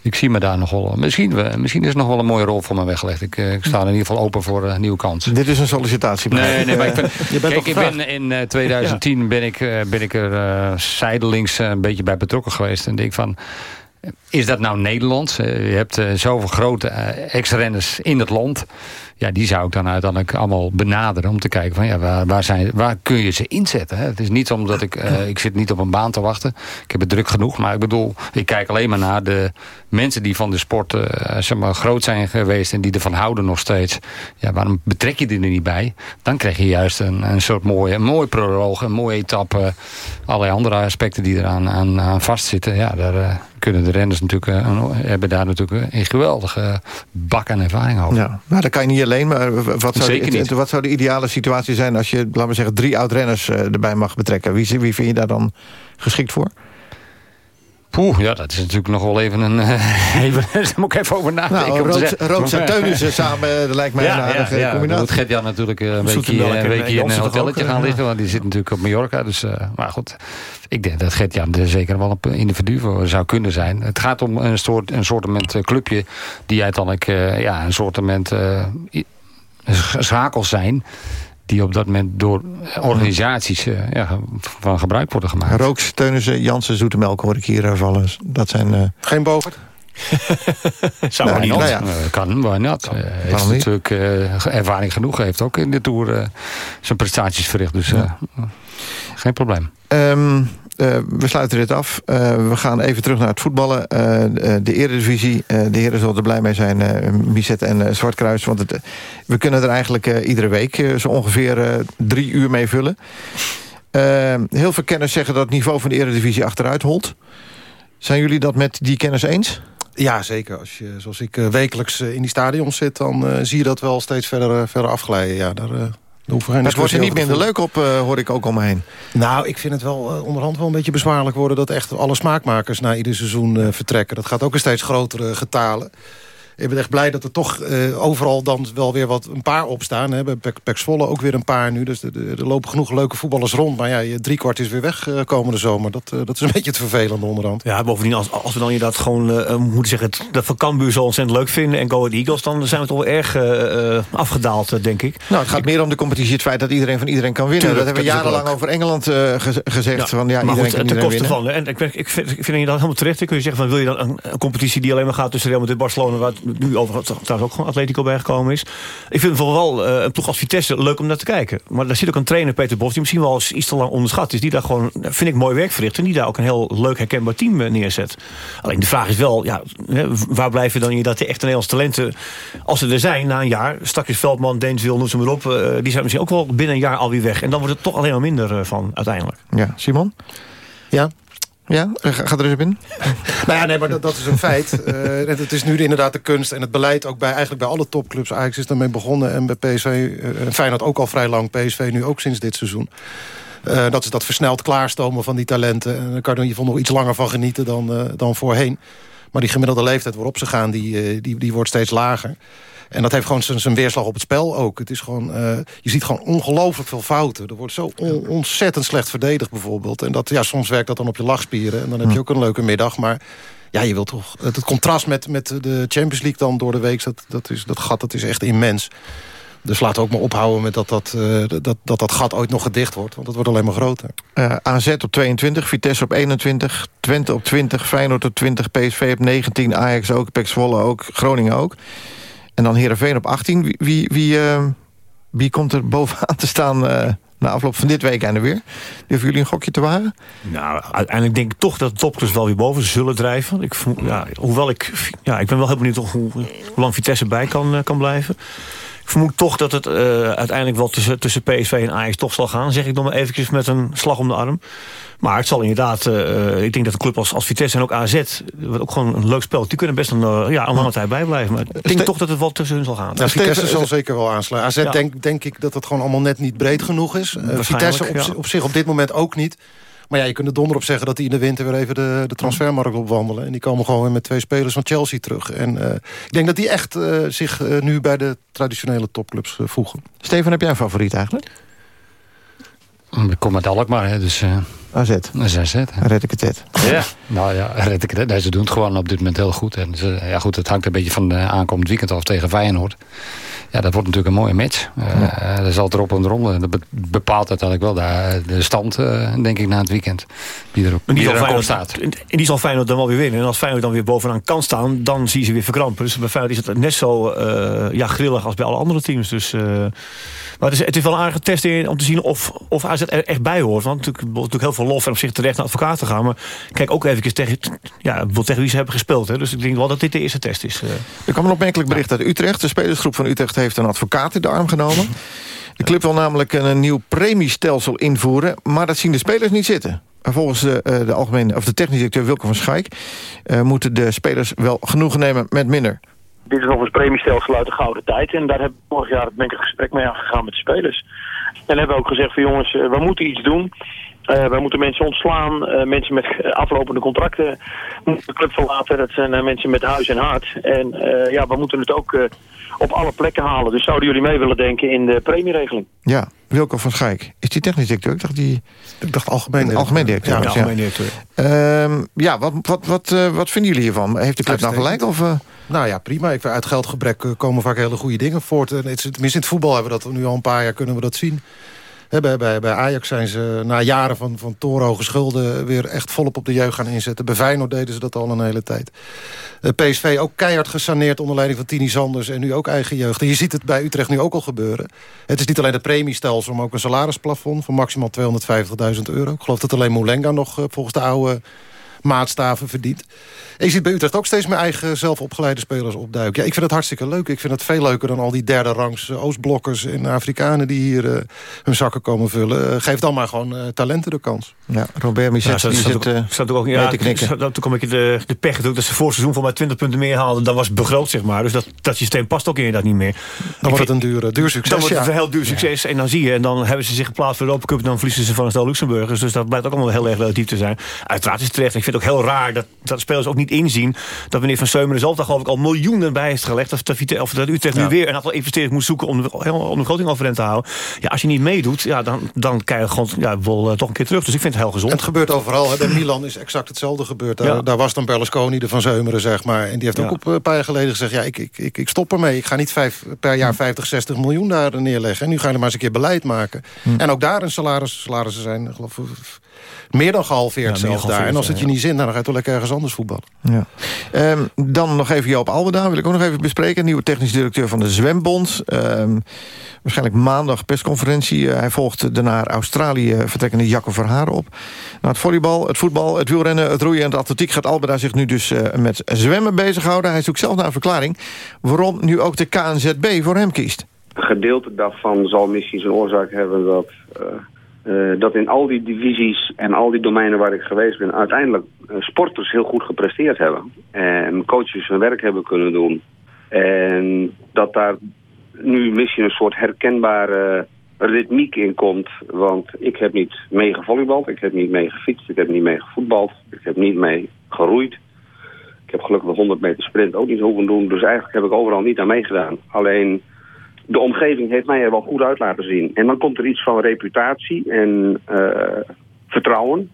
ik zie me daar nog wel... Misschien, misschien is er nog wel een mooie rol voor me weggelegd. Ik, ik sta in ieder geval open voor uh, nieuwe kansen. Dit is een sollicitatie. Nee, nee, maar ik ben, je bent kijk, ik ben in uh, 2010 ben, ik, uh, ben ik er zijdelings een beetje bij betrokken geweest. En denk van... Is dat nou Nederlands? je hebt zoveel grote ex-renners in het land ja, die zou ik dan uiteindelijk allemaal benaderen... om te kijken van ja, waar, waar, zijn, waar kun je ze inzetten. Hè? Het is niet omdat ik... Uh, ik zit niet op een baan te wachten. Ik heb het druk genoeg. Maar ik bedoel, ik kijk alleen maar naar de mensen die van de sport uh, zeg maar, groot zijn geweest... en die ervan houden nog steeds. Ja, waarom betrek je die er niet bij? Dan krijg je juist een, een soort mooie, een mooie proloog, een mooie etappe. Allerlei andere aspecten die eraan aan, aan vastzitten. Ja, daar uh, kunnen de renners natuurlijk... hebben daar natuurlijk een geweldige bak aan ervaring over. Ja, maar dat kan je niet alleen. Maar wat zou, de, wat zou de ideale situatie zijn... als je, laten we zeggen, drie oud-renners uh, erbij mag betrekken? Wie, wie vind je daar dan geschikt voor? Poeh, ja, dat is natuurlijk nog wel even een... Uh, even, daar moet ik even over nadenken. Nou, Roods en Teunissen samen, dat lijkt mij ja, een aardige ja, ja, combinatie. moet Gert-Jan natuurlijk een weekje, een weekje in een hotelletje gaan liggen. Want die zit natuurlijk op Mallorca. Dus, uh, maar goed, ik denk dat Gert-Jan er zeker wel een individu voor zou kunnen zijn. Het gaat om een soort een soortement clubje... die uiteindelijk uh, ja, een soortement schakels zijn die op dat moment door organisaties uh, ja, van gebruik worden gemaakt. Rooks, Teunissen, Jansen, Zoetemelk hoor ik hier vallen. Dat zijn... Uh... Geen boven? Zou nee, niet. Nou ja. kan, waar not. Hij heeft natuurlijk uh, ervaring genoeg. Hij heeft ook in de Tour zijn prestaties verricht. Dus ja. geen probleem. Um, uh, we sluiten dit af. Uh, we gaan even terug naar het voetballen. Uh, de Eredivisie. de heren zullen er blij mee zijn. Bizet en Zwartkruis. Want het, we kunnen er eigenlijk iedere week zo ongeveer drie uur mee vullen. heel veel kenners zeggen dat het niveau van de Eredivisie achteruit holt. Zijn jullie dat met die kennis eens? Ja, zeker. Als je, zoals ik wekelijks in die stadions zit... dan zie je dat wel steeds verder, verder afglijden. Ja, daar, het wordt er niet minder leuk op, uh, hoor ik ook om me heen. Nou, ik vind het wel uh, onderhand wel een beetje bezwaarlijk worden... dat echt alle smaakmakers na ieder seizoen uh, vertrekken. Dat gaat ook in steeds grotere getalen ik ben echt blij dat er toch uh, overal dan wel weer wat een paar opstaan. Hè. Bij Pek Zwolle ook weer een paar nu. Dus er lopen genoeg leuke voetballers rond. Maar ja, je driekwart is weer weg uh, komende zomer. Dat, uh, dat is een beetje het vervelende onderhand. Ja, bovendien, als, als we dan inderdaad gewoon moeten zeggen... dat van Cambuur zo ontzettend leuk vinden en Go Ahead Eagles... dan zijn we toch wel erg afgedaald, denk ik. Nou, het gaat meer om de competitie. Het feit dat iedereen van iedereen kan winnen. Tuurlijk, dat hebben we jarenlang over Engeland gezegd. Ja, van, ja, maar iedereen goed, ten koste van. En ik, ik, vind, ik vind je dat helemaal terecht. Dan kun je zeggen, van, wil je dan een, een competitie die alleen maar gaat tussen Real Madrid en Barcelona... Waar nu overigens trouwens ook gewoon Atletico bijgekomen is. Ik vind het vooral uh, een ploeg als Vitesse leuk om naar te kijken. Maar daar zit ook een trainer, Peter Bos, die misschien wel eens iets te lang onderschat is. Die daar gewoon, vind ik, mooi werk verricht. En die daar ook een heel leuk herkenbaar team eh, neerzet. Alleen de vraag is wel, ja, waar blijven dan je dat de echte Nederlandse talenten... als ze er zijn na een jaar, Stakjes Veldman, Denswil, noem ze maar op... Uh, die zijn misschien ook wel binnen een jaar alweer weg. En dan wordt het toch alleen maar minder van uiteindelijk. Ja, Simon? Ja, ja, ga er eens op in. nou ja, nee, maar dat, dat is een feit. Uh, het is nu inderdaad de kunst en het beleid ook bij, eigenlijk bij alle topclubs. Ajax is daarmee begonnen en bij PSV, uh, en Feyenoord ook al vrij lang. PSV nu ook sinds dit seizoen. Uh, dat is dat versneld klaarstomen van die talenten. En daar kan je geval nog iets langer van genieten dan, dan voorheen. Maar die gemiddelde leeftijd waarop ze gaan, die, die, die wordt steeds lager. En dat heeft gewoon zijn weerslag op het spel ook. Het is gewoon, uh, je ziet gewoon ongelooflijk veel fouten. Er wordt zo on ontzettend slecht verdedigd bijvoorbeeld. En dat, ja, soms werkt dat dan op je lachspieren. En dan heb je ook een leuke middag. Maar ja, je wilt toch... Het, contrast met, met de Champions League dan door de week... Dat, dat, is, dat gat dat is echt immens. Dus laten we ook maar ophouden met dat dat, uh, dat, dat dat gat ooit nog gedicht wordt. Want dat wordt alleen maar groter. Uh, AZ op 22, Vitesse op 21, Twente op 20, Feyenoord op 20, PSV op 19, Ajax ook, PEC Zwolle ook, Groningen ook. En dan Heerenveen op 18. Wie, wie, wie, uh, wie komt er bovenaan te staan uh, na afloop van dit week en weer? Durven jullie een gokje te wagen? Nou, uiteindelijk denk ik toch dat de topclubs wel weer boven zullen drijven. Ik, ja, hoewel ik, ja, ik ben wel heel benieuwd hoe, hoe lang Vitesse bij kan, uh, kan blijven. Ik vermoed toch dat het uh, uiteindelijk wel tussen, tussen PSV en Ajax toch zal gaan. Zeg ik nog maar eventjes met een slag om de arm. Maar het zal inderdaad, uh, ik denk dat een club als, als Vitesse en ook AZ, wat ook gewoon een leuk spel, die kunnen best een, uh, ja, een lange tijd bijblijven. Maar ik denk toch dat het wel tussen hun zal gaan. Ja, Vitesse zal zeker wel aanslaan. AZ ja. denk, denk ik dat het gewoon allemaal net niet breed genoeg is. Uh, Vitesse op, ja. op, zich op dit moment ook niet. Maar ja, je kunt er donder op zeggen dat die in de winter weer even de, de transfermarkt opwandelen. En die komen gewoon weer met twee spelers van Chelsea terug. En uh, ik denk dat die echt uh, zich uh, nu bij de traditionele topclubs voegen. Steven, heb jij een favoriet eigenlijk? Ik kom uit Alkmaar, hè, dus... Uh... AZ. AZ. Red ik het Ja, nou ja, red ik het. Nee, ze doen het gewoon op dit moment heel goed. En ze, ja, goed, het hangt een beetje van de aankomend weekend af tegen Feyenoord. Ja, dat wordt natuurlijk een mooie match. Uh, ja. Dat zal erop en ronde. Dat bepaalt uiteindelijk wel de, de stand, uh, denk ik, na het weekend. Die erop, die, die er staat. En die zal Feyenoord dan wel weer winnen. En als Feyenoord dan weer bovenaan kan staan, dan zie je ze weer verkrampen. Dus bij Feyenoord is het net zo uh, ja, grillig als bij alle andere teams. Dus... Maar het is, het is wel een aardige test in, om te zien of, of AZ er echt bij hoort. Want natuurlijk, natuurlijk heel veel lof en op zich terecht naar advocaat te gaan. Maar kijk ook even tegen, ja, tegen wie ze hebben gespeeld. Hè. Dus ik denk wel dat dit de eerste test is. Uh. Er kwam een opmerkelijk bericht uit Utrecht. De spelersgroep van Utrecht heeft een advocaat in de arm genomen. De club wil namelijk een nieuw premiestelsel invoeren. Maar dat zien de spelers niet zitten. Volgens de, de, algemene, of de technische directeur Wilke van Schaik... Uh, moeten de spelers wel genoegen nemen met minder dit is nog een premiestelsel uit de gouden tijd. En daar hebben we vorig jaar ben ik een gesprek mee aangegaan met de spelers. En hebben we ook gezegd van jongens, we moeten iets doen. Uh, we moeten mensen ontslaan. Mensen met aflopende contracten moeten de club verlaten. Dat zijn mensen met huis en hart. En ja, we moeten het ook op alle plekken halen. Dus zouden jullie mee willen denken in de premieregeling? Ja, Wilco van Schaik. Is die technisch directeur? Ik dacht, die... ik dacht algemeen directeur. Algemeen directeur. Ja, ja. algemeen directeur. Uh, ja, wat, wat, wat, wat vinden jullie hiervan? Heeft de club nou gelijk? Of, nou ja, prima. Ik, uit geldgebrek komen vaak hele goede dingen voort. Tenminste, in het voetbal hebben we dat nu al een paar jaar kunnen we dat zien. Bij, bij, bij Ajax zijn ze na jaren van, van torenhoge schulden... weer echt volop op de jeugd gaan inzetten. Bij Feyenoord deden ze dat al een hele tijd. PSV ook keihard gesaneerd onder leiding van Tini Sanders... en nu ook eigen jeugd. En je ziet het bij Utrecht nu ook al gebeuren. Het is niet alleen het premiestelsel, maar ook een salarisplafond... van maximaal 250.000 euro. Ik geloof dat alleen Moulenga nog volgens de oude maatstaven verdient. En je ziet bij Utrecht ook steeds meer eigen zelfopgeleide spelers opduiken. Ja, ik vind het hartstikke leuk. Ik vind het veel leuker dan al die derde rangs Oostblokkers en Afrikanen... die hier uh, hun zakken komen vullen. Uh, geef dan maar gewoon uh, talenten de kans. Ja, Robert ja, die zit uh, ook, ook, ja, Toen kwam ik de, de pech dat ze voor seizoen voor mij 20 punten meer haalden. Dan was het begroot, zeg maar. Dus dat, dat systeem past ook inderdaad niet meer. Dan wordt het een duur, duur succes. Dan wordt het een heel duur succes. En dan zie je, en dan hebben ze zich geplaatst voor de Cup... en dan verliezen ze van het stel Luxemburgers. Dus dat blijkt ook allemaal heel erg relatief te zijn. Uiteraard is het terecht. Ik vind het ook heel raar dat, dat spelers ook niet inzien dat meneer Van Seumeren zelf daar geloof ik al miljoenen bij heeft gelegd. Of dat, of dat Utrecht ja. nu weer een aantal investeringen moet zoeken om de, om de begroting overeind te houden. Ja, als je niet meedoet, ja, dan, dan krijg je gewoon ja, wel uh, toch een keer terug. Dus ik vind het heel gezond. Het gebeurt overal. Hè. Bij Milan is exact hetzelfde gebeurd. Daar, ja. daar, was dan Berlusconi, de Van Seumeren, zeg maar. En die heeft ook op een paar jaar geleden gezegd... ja, ik, ik, ik, ik stop ermee. Ik ga niet vijf, per jaar 50, 60 miljoen daar neerleggen. En nu ga je er maar eens een keer beleid maken. Hm. En ook daar een salaris, salarissen zijn, geloof ik meer dan gehalveerd ja, zelfs daar. En als het je niet zin, nou, dan ga je toch lekker ergens anders voetballen. Ja. Um, dan nog even Joop Albeda, wil ik ook nog even bespreken. Nieuwe technisch directeur van de Zwembond. Um, waarschijnlijk maandag persconferentie. Uh, hij volgt de naar Australië vertrekkende Jacco Verharen op. Nou, het volleybal, het voetbal, het wielrennen, het roeien en de atletiek... gaat Albeda zich nu dus uh, met zwemmen bezighouden. Hij zoekt zelf naar een verklaring... waarom nu ook de KNZB voor hem kiest. Een gedeelte daarvan zal misschien zijn oorzaak hebben dat... Uh uh, dat in al die divisies en al die domeinen waar ik geweest ben... uiteindelijk uh, sporters heel goed gepresteerd hebben. En coaches hun werk hebben kunnen doen. En dat daar nu misschien een soort herkenbare ritmiek in komt. Want ik heb niet mee gevolleybald, ik heb niet mee gefietst, ik heb niet mee gevoetbald... ik heb niet mee geroeid. Ik heb gelukkig de 100 meter sprint ook niet hoeven doen. Dus eigenlijk heb ik overal niet aan meegedaan. Alleen de omgeving heeft mij er wel goed uit laten zien. En dan komt er iets van reputatie en uh, vertrouwen.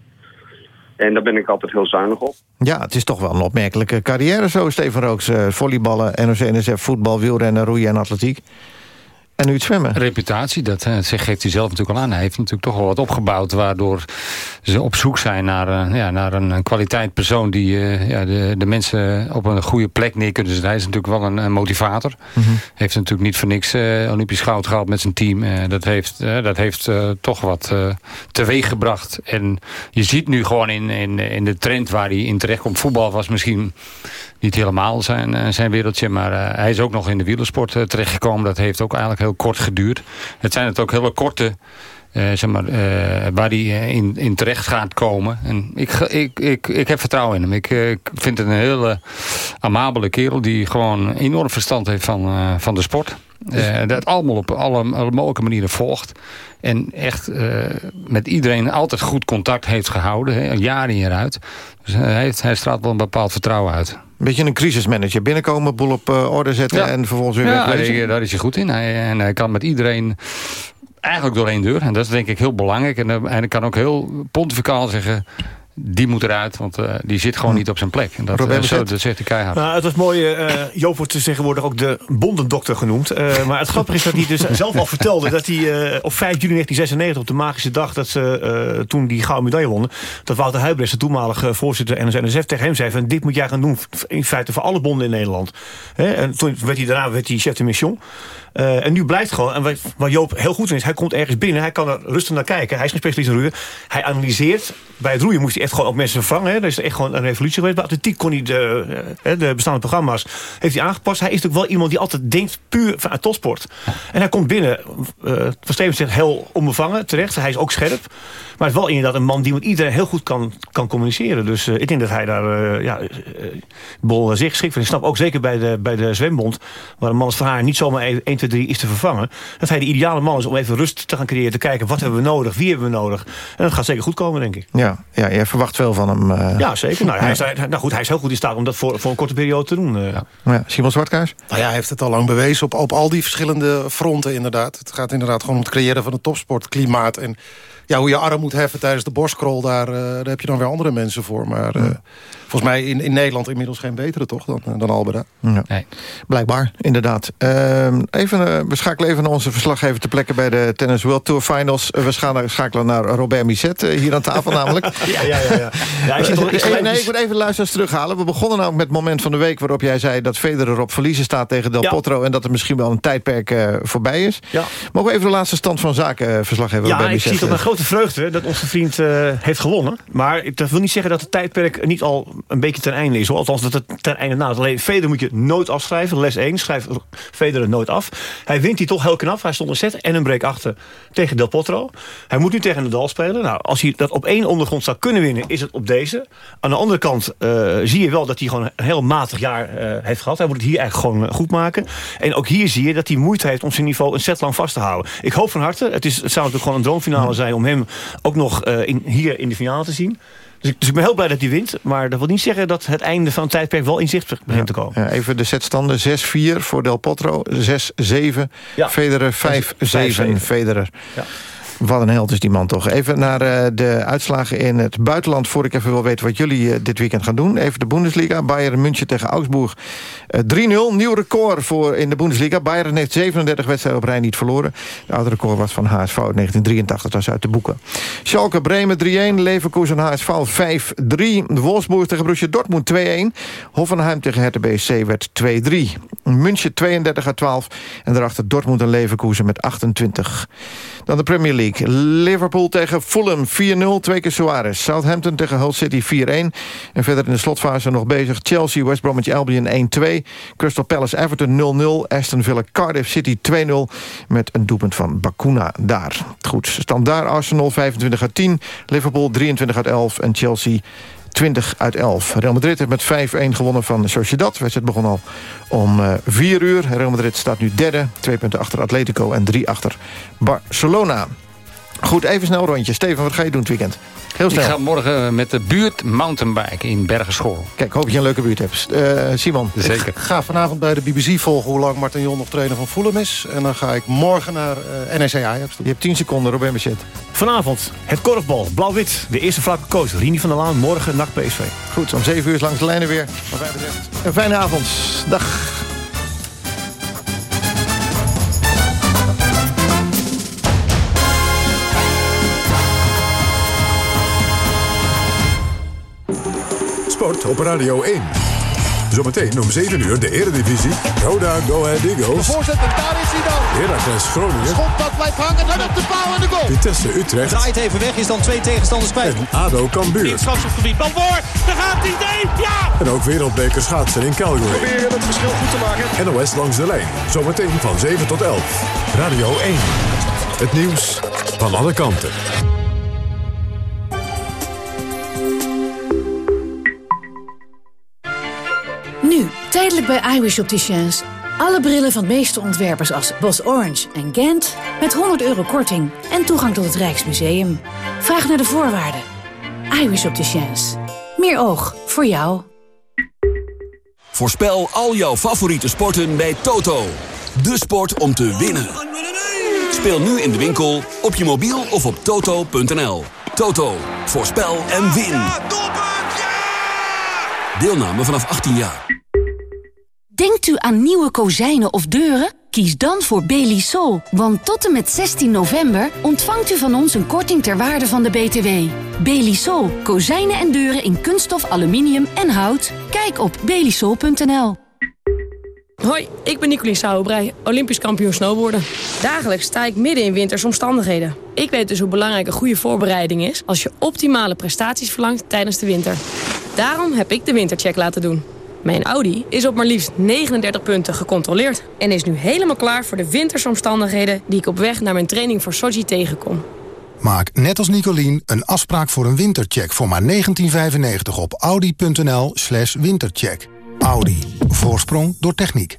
En daar ben ik altijd heel zuinig op. Ja, het is toch wel een opmerkelijke carrière zo, Steven Rooks. Uh, volleyballen, NOC-NSF, voetbal, wielrennen, roeien en atletiek. En nu het zwemmen. Reputatie, dat, dat geeft hij zelf natuurlijk al aan. Hij heeft natuurlijk toch wel wat opgebouwd... waardoor ze op zoek zijn naar, uh, ja, naar een, kwaliteit persoon... die uh, ja, de, de mensen op een goede plek neer kunnen zetten. Hij is natuurlijk wel een, een motivator. Mm -hmm. Heeft natuurlijk niet voor niks uh, Olympisch goud gehaald met zijn team. dat heeft, dat heeft toch wat teweeg gebracht. En je ziet nu gewoon in, in, in de trend waar hij in terecht komt... voetbal was misschien niet helemaal zijn, zijn wereldje. Maar uh, hij is ook nog in de wielersport uh, terechtgekomen. Dat heeft ook eigenlijk heel kort geduurd. Het zijn het ook hele korte... Uh, zeg maar, waar hij in, in terecht gaat komen. En ik, ik, ik, ik heb vertrouwen in hem. Ik, ik vind het een hele amabele kerel... die gewoon enorm verstand heeft van, van de sport. Uh, dat allemaal op alle, alle, mogelijke manieren volgt. En echt met iedereen altijd goed contact heeft gehouden. Hè, jaar in jaar uit. Dus hij, heeft, hij straalt wel een bepaald vertrouwen uit. Een beetje een crisismanager. Binnenkomen, boel op uh, orde zetten ja. en vervolgens weer ja, wegwezen. Daar, is hij goed in. Hij, en hij kan met iedereen eigenlijk door één deur. En dat is denk ik heel belangrijk. En, en ik kan ook heel pontificaal zeggen die moet eruit, want uh, die zit gewoon niet op zijn plek. En dat, uh, zo, dat zegt de keihard. Nou, het was mooi, uh, Joop wordt tegenwoordig ook de bondendokter genoemd. maar het grappige is dat hij dus zelf al vertelde... dat hij op 5 juli 1996, op de magische dag... dat ze toen die gouden medaille wonnen... dat Wouter Huibrechts, de toenmalige voorzitter NSNSF... tegen hem zei van dit moet jij gaan doen in feite voor alle bonden in Nederland. Hè? En toen werd hij daarna werd hij chef de mission... Uh, en nu blijft gewoon, en waar Joop heel goed in is... hij komt ergens binnen, hij kan er rustig naar kijken. Hij is geen specialist in roeien. Hij analyseert. Bij het roeien moest hij echt gewoon ook mensen vervangen. Hè. Er is echt gewoon een revolutie geweest. Bij atletiek kon hij de, eh, de bestaande programma's heeft hij aangepast. Hij is natuurlijk wel iemand die altijd denkt puur vanuit topsport. En hij komt binnen, uh, Van Steven zegt heel onbevangen, terecht. Hij is ook scherp. Maar het is wel inderdaad een man die met iedereen heel goed kan, kan communiceren. Dus uh, ik denk dat hij daar uh, ja, uh, bol zich geschikt vindt. Ik snap ook zeker bij de, bij de zwembond... waar een man als Van haar niet zomaar 1, 2, 3 is te vervangen... dat hij de ideale man is om even rust te gaan creëren. Te kijken, wat hebben we nodig? Wie hebben we nodig? En dat gaat zeker goed komen, denk ik. Ja, ja jij verwacht veel van hem. Ja, zeker. Nou, hij is, nou goed, hij is heel goed in staat om dat voor, voor een korte periode te doen. Ja. Ja, Simon Zwartkaars? Nou ja, hij heeft het al lang bewezen op, op al die verschillende fronten inderdaad. Het gaat inderdaad gewoon om het creëren van een topsportklimaat... En ja, hoe je arm moet heffen tijdens de borstkrol... Daar, uh, daar heb je dan weer andere mensen voor. Maar uh, volgens mij in, in Nederland inmiddels geen betere toch dan, dan Albera. Ja. Nee. Blijkbaar, inderdaad. Uh, even, we schakelen even naar onze verslaggever te plekken... bij de Tennis World Tour Finals. we gaan schakelen naar Robert Misset, hier aan tafel namelijk. ja, ja, ja. ja. ja ik, nee, ik moet even luisteren terughalen. We begonnen nou met het moment van de week... waarop jij zei dat Federer op verliezen staat tegen Del Potro... en dat er misschien wel een tijdperk voorbij is. Ja. Mogen we even de laatste stand van zaken verslaggever ja, Robert Misset? Ja, ik zie op een grote vreugde dat onze vriend uh, heeft gewonnen. Maar dat wil niet zeggen dat het tijdperk niet al een beetje ten einde is. Althans, dat het ten einde na is. Alleen Federer moet je nooit afschrijven. Les 1, schrijf Federer nooit af. Hij wint die toch heel knap. Hij stond een set en een break achter tegen Del Potro. Hij moet nu tegen Nadal spelen. Nou, als hij dat op één ondergrond zou kunnen winnen, is het op deze. Aan de andere kant uh, zie je wel dat hij gewoon een heel matig jaar uh, heeft gehad. Hij moet het hier eigenlijk gewoon goed maken. En ook hier zie je dat hij moeite heeft om zijn niveau een set lang vast te houden. Ik hoop van harte. Het, is, het zou natuurlijk gewoon een droomfinale zijn om hem ook nog uh, in, hier in de finale te zien. Dus ik, dus ik, ben heel blij dat hij wint. Maar dat wil niet zeggen dat het einde van het tijdperk wel in zicht begint te komen. Ja, even de setstanden. 6-4 voor Del Potro. 6-7. Ja. Federer 5-7. Federer. Ja. Wat een held is die man toch. Even naar uh, de uitslagen in het buitenland... voor ik even wil weten wat jullie uh, dit weekend gaan doen. Even de Bundesliga. Bayern München tegen Augsburg. Uh, 3-0, nieuw record voor in de Bundesliga. Bayern heeft 37 wedstrijden op rij niet verloren. Het oude record was van HSV 1983. Dat was uit de boeken. Schalke Bremen 3-1. Leverkusen HSV 5-3. Wolfsburg tegen Borussia Dortmund 2-1. Hoffenheim tegen Hertha BSC werd 2-3. München 32 12. En daarachter Dortmund en Leverkusen met 28. Dan de Premier League. Liverpool tegen Fulham 4-0, twee keer Suarez. Southampton tegen Hull City 4-1. En verder in de slotfase nog bezig. Chelsea, West Bromwich Albion 1-2. Crystal Palace Everton 0-0. Aston Villa Cardiff City 2-0. Met een doelpunt van Bakuna daar. Goed, standaard Arsenal 25 uit 10. Liverpool 23 uit 11. En Chelsea 20 uit 11. Real Madrid heeft met 5-1 gewonnen van Sociedad. Wedstrijd begon al om uh, 4 uur. Real Madrid staat nu derde. Twee punten achter Atletico en drie achter Barcelona. Goed, even snel rondje. Steven, wat ga je doen het weekend? Heel snel. Ik ga morgen met de buurt mountainbiken in Bergenschor. Kijk, hoop dat je een leuke buurt hebt. Uh, Simon? Zeker. Ik ga vanavond bij de BBC volgen hoe lang Martin Jon nog trainer van Fulham is. En dan ga ik morgen naar uh, NEC Ajax toe. Je hebt 10 seconden, Robin Bechet. Vanavond het korfbal, blauw-wit. De eerste vlakke coach, Rini van der Laan. Morgen nacht PSV. Goed, om 7 uur langs de lijnen weer. Een fijne avond. Dag. Sport op Radio 1. Zometeen om 7 uur de Eredivisie. Roda Go Ahead Eagles. De voorzet en daar is hij dan. Heracles Groningen. Schot dat blijft hangen en op de paal en de goal. Vitesse Utrecht. Draait even weg, is dan twee tegenstanders kwijt. En ADO Cambuur. In strafschopgebied, bal voor. Daar gaat hij, nee, ja! En ook wereldbeker schaatsen in Calgary. Proberen het verschil goed te maken. NOS langs de lijn. Zometeen van 7 tot 11. Radio 1. Het nieuws van alle kanten. Nu, tijdelijk bij iWish Opticians. Alle brillen van de meeste ontwerpers als Bos Orange en Gent... met 100 euro korting en toegang tot het Rijksmuseum. Vraag naar de voorwaarden. iWish Opticians. Meer oog voor jou. Voorspel al jouw favoriete sporten bij Toto. De sport om te winnen. Speel nu in de winkel, op je mobiel of op toto.nl. Toto, voorspel en win. Deelname vanaf 18 jaar. Denkt u aan nieuwe kozijnen of deuren? Kies dan voor Belisol, want tot en met 16 november ontvangt u van ons een korting ter waarde van de BTW. Belisol, kozijnen en deuren in kunststof, aluminium en hout. Kijk op belisol.nl. Hoi, ik ben Nicolien Sauerbrei, Olympisch kampioen snowboarden. Dagelijks sta ik midden in wintersomstandigheden. Ik weet dus hoe belangrijk een goede voorbereiding is... als je optimale prestaties verlangt tijdens de winter. Daarom heb ik de wintercheck laten doen. Mijn Audi is op maar liefst 39 punten gecontroleerd... en is nu helemaal klaar voor de wintersomstandigheden... die ik op weg naar mijn training voor Sochi tegenkom. Maak net als Nicolien een afspraak voor een wintercheck... voor maar 1995 op audi.nl slash wintercheck. Audi. Voorsprong door techniek.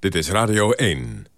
Dit is Radio 1.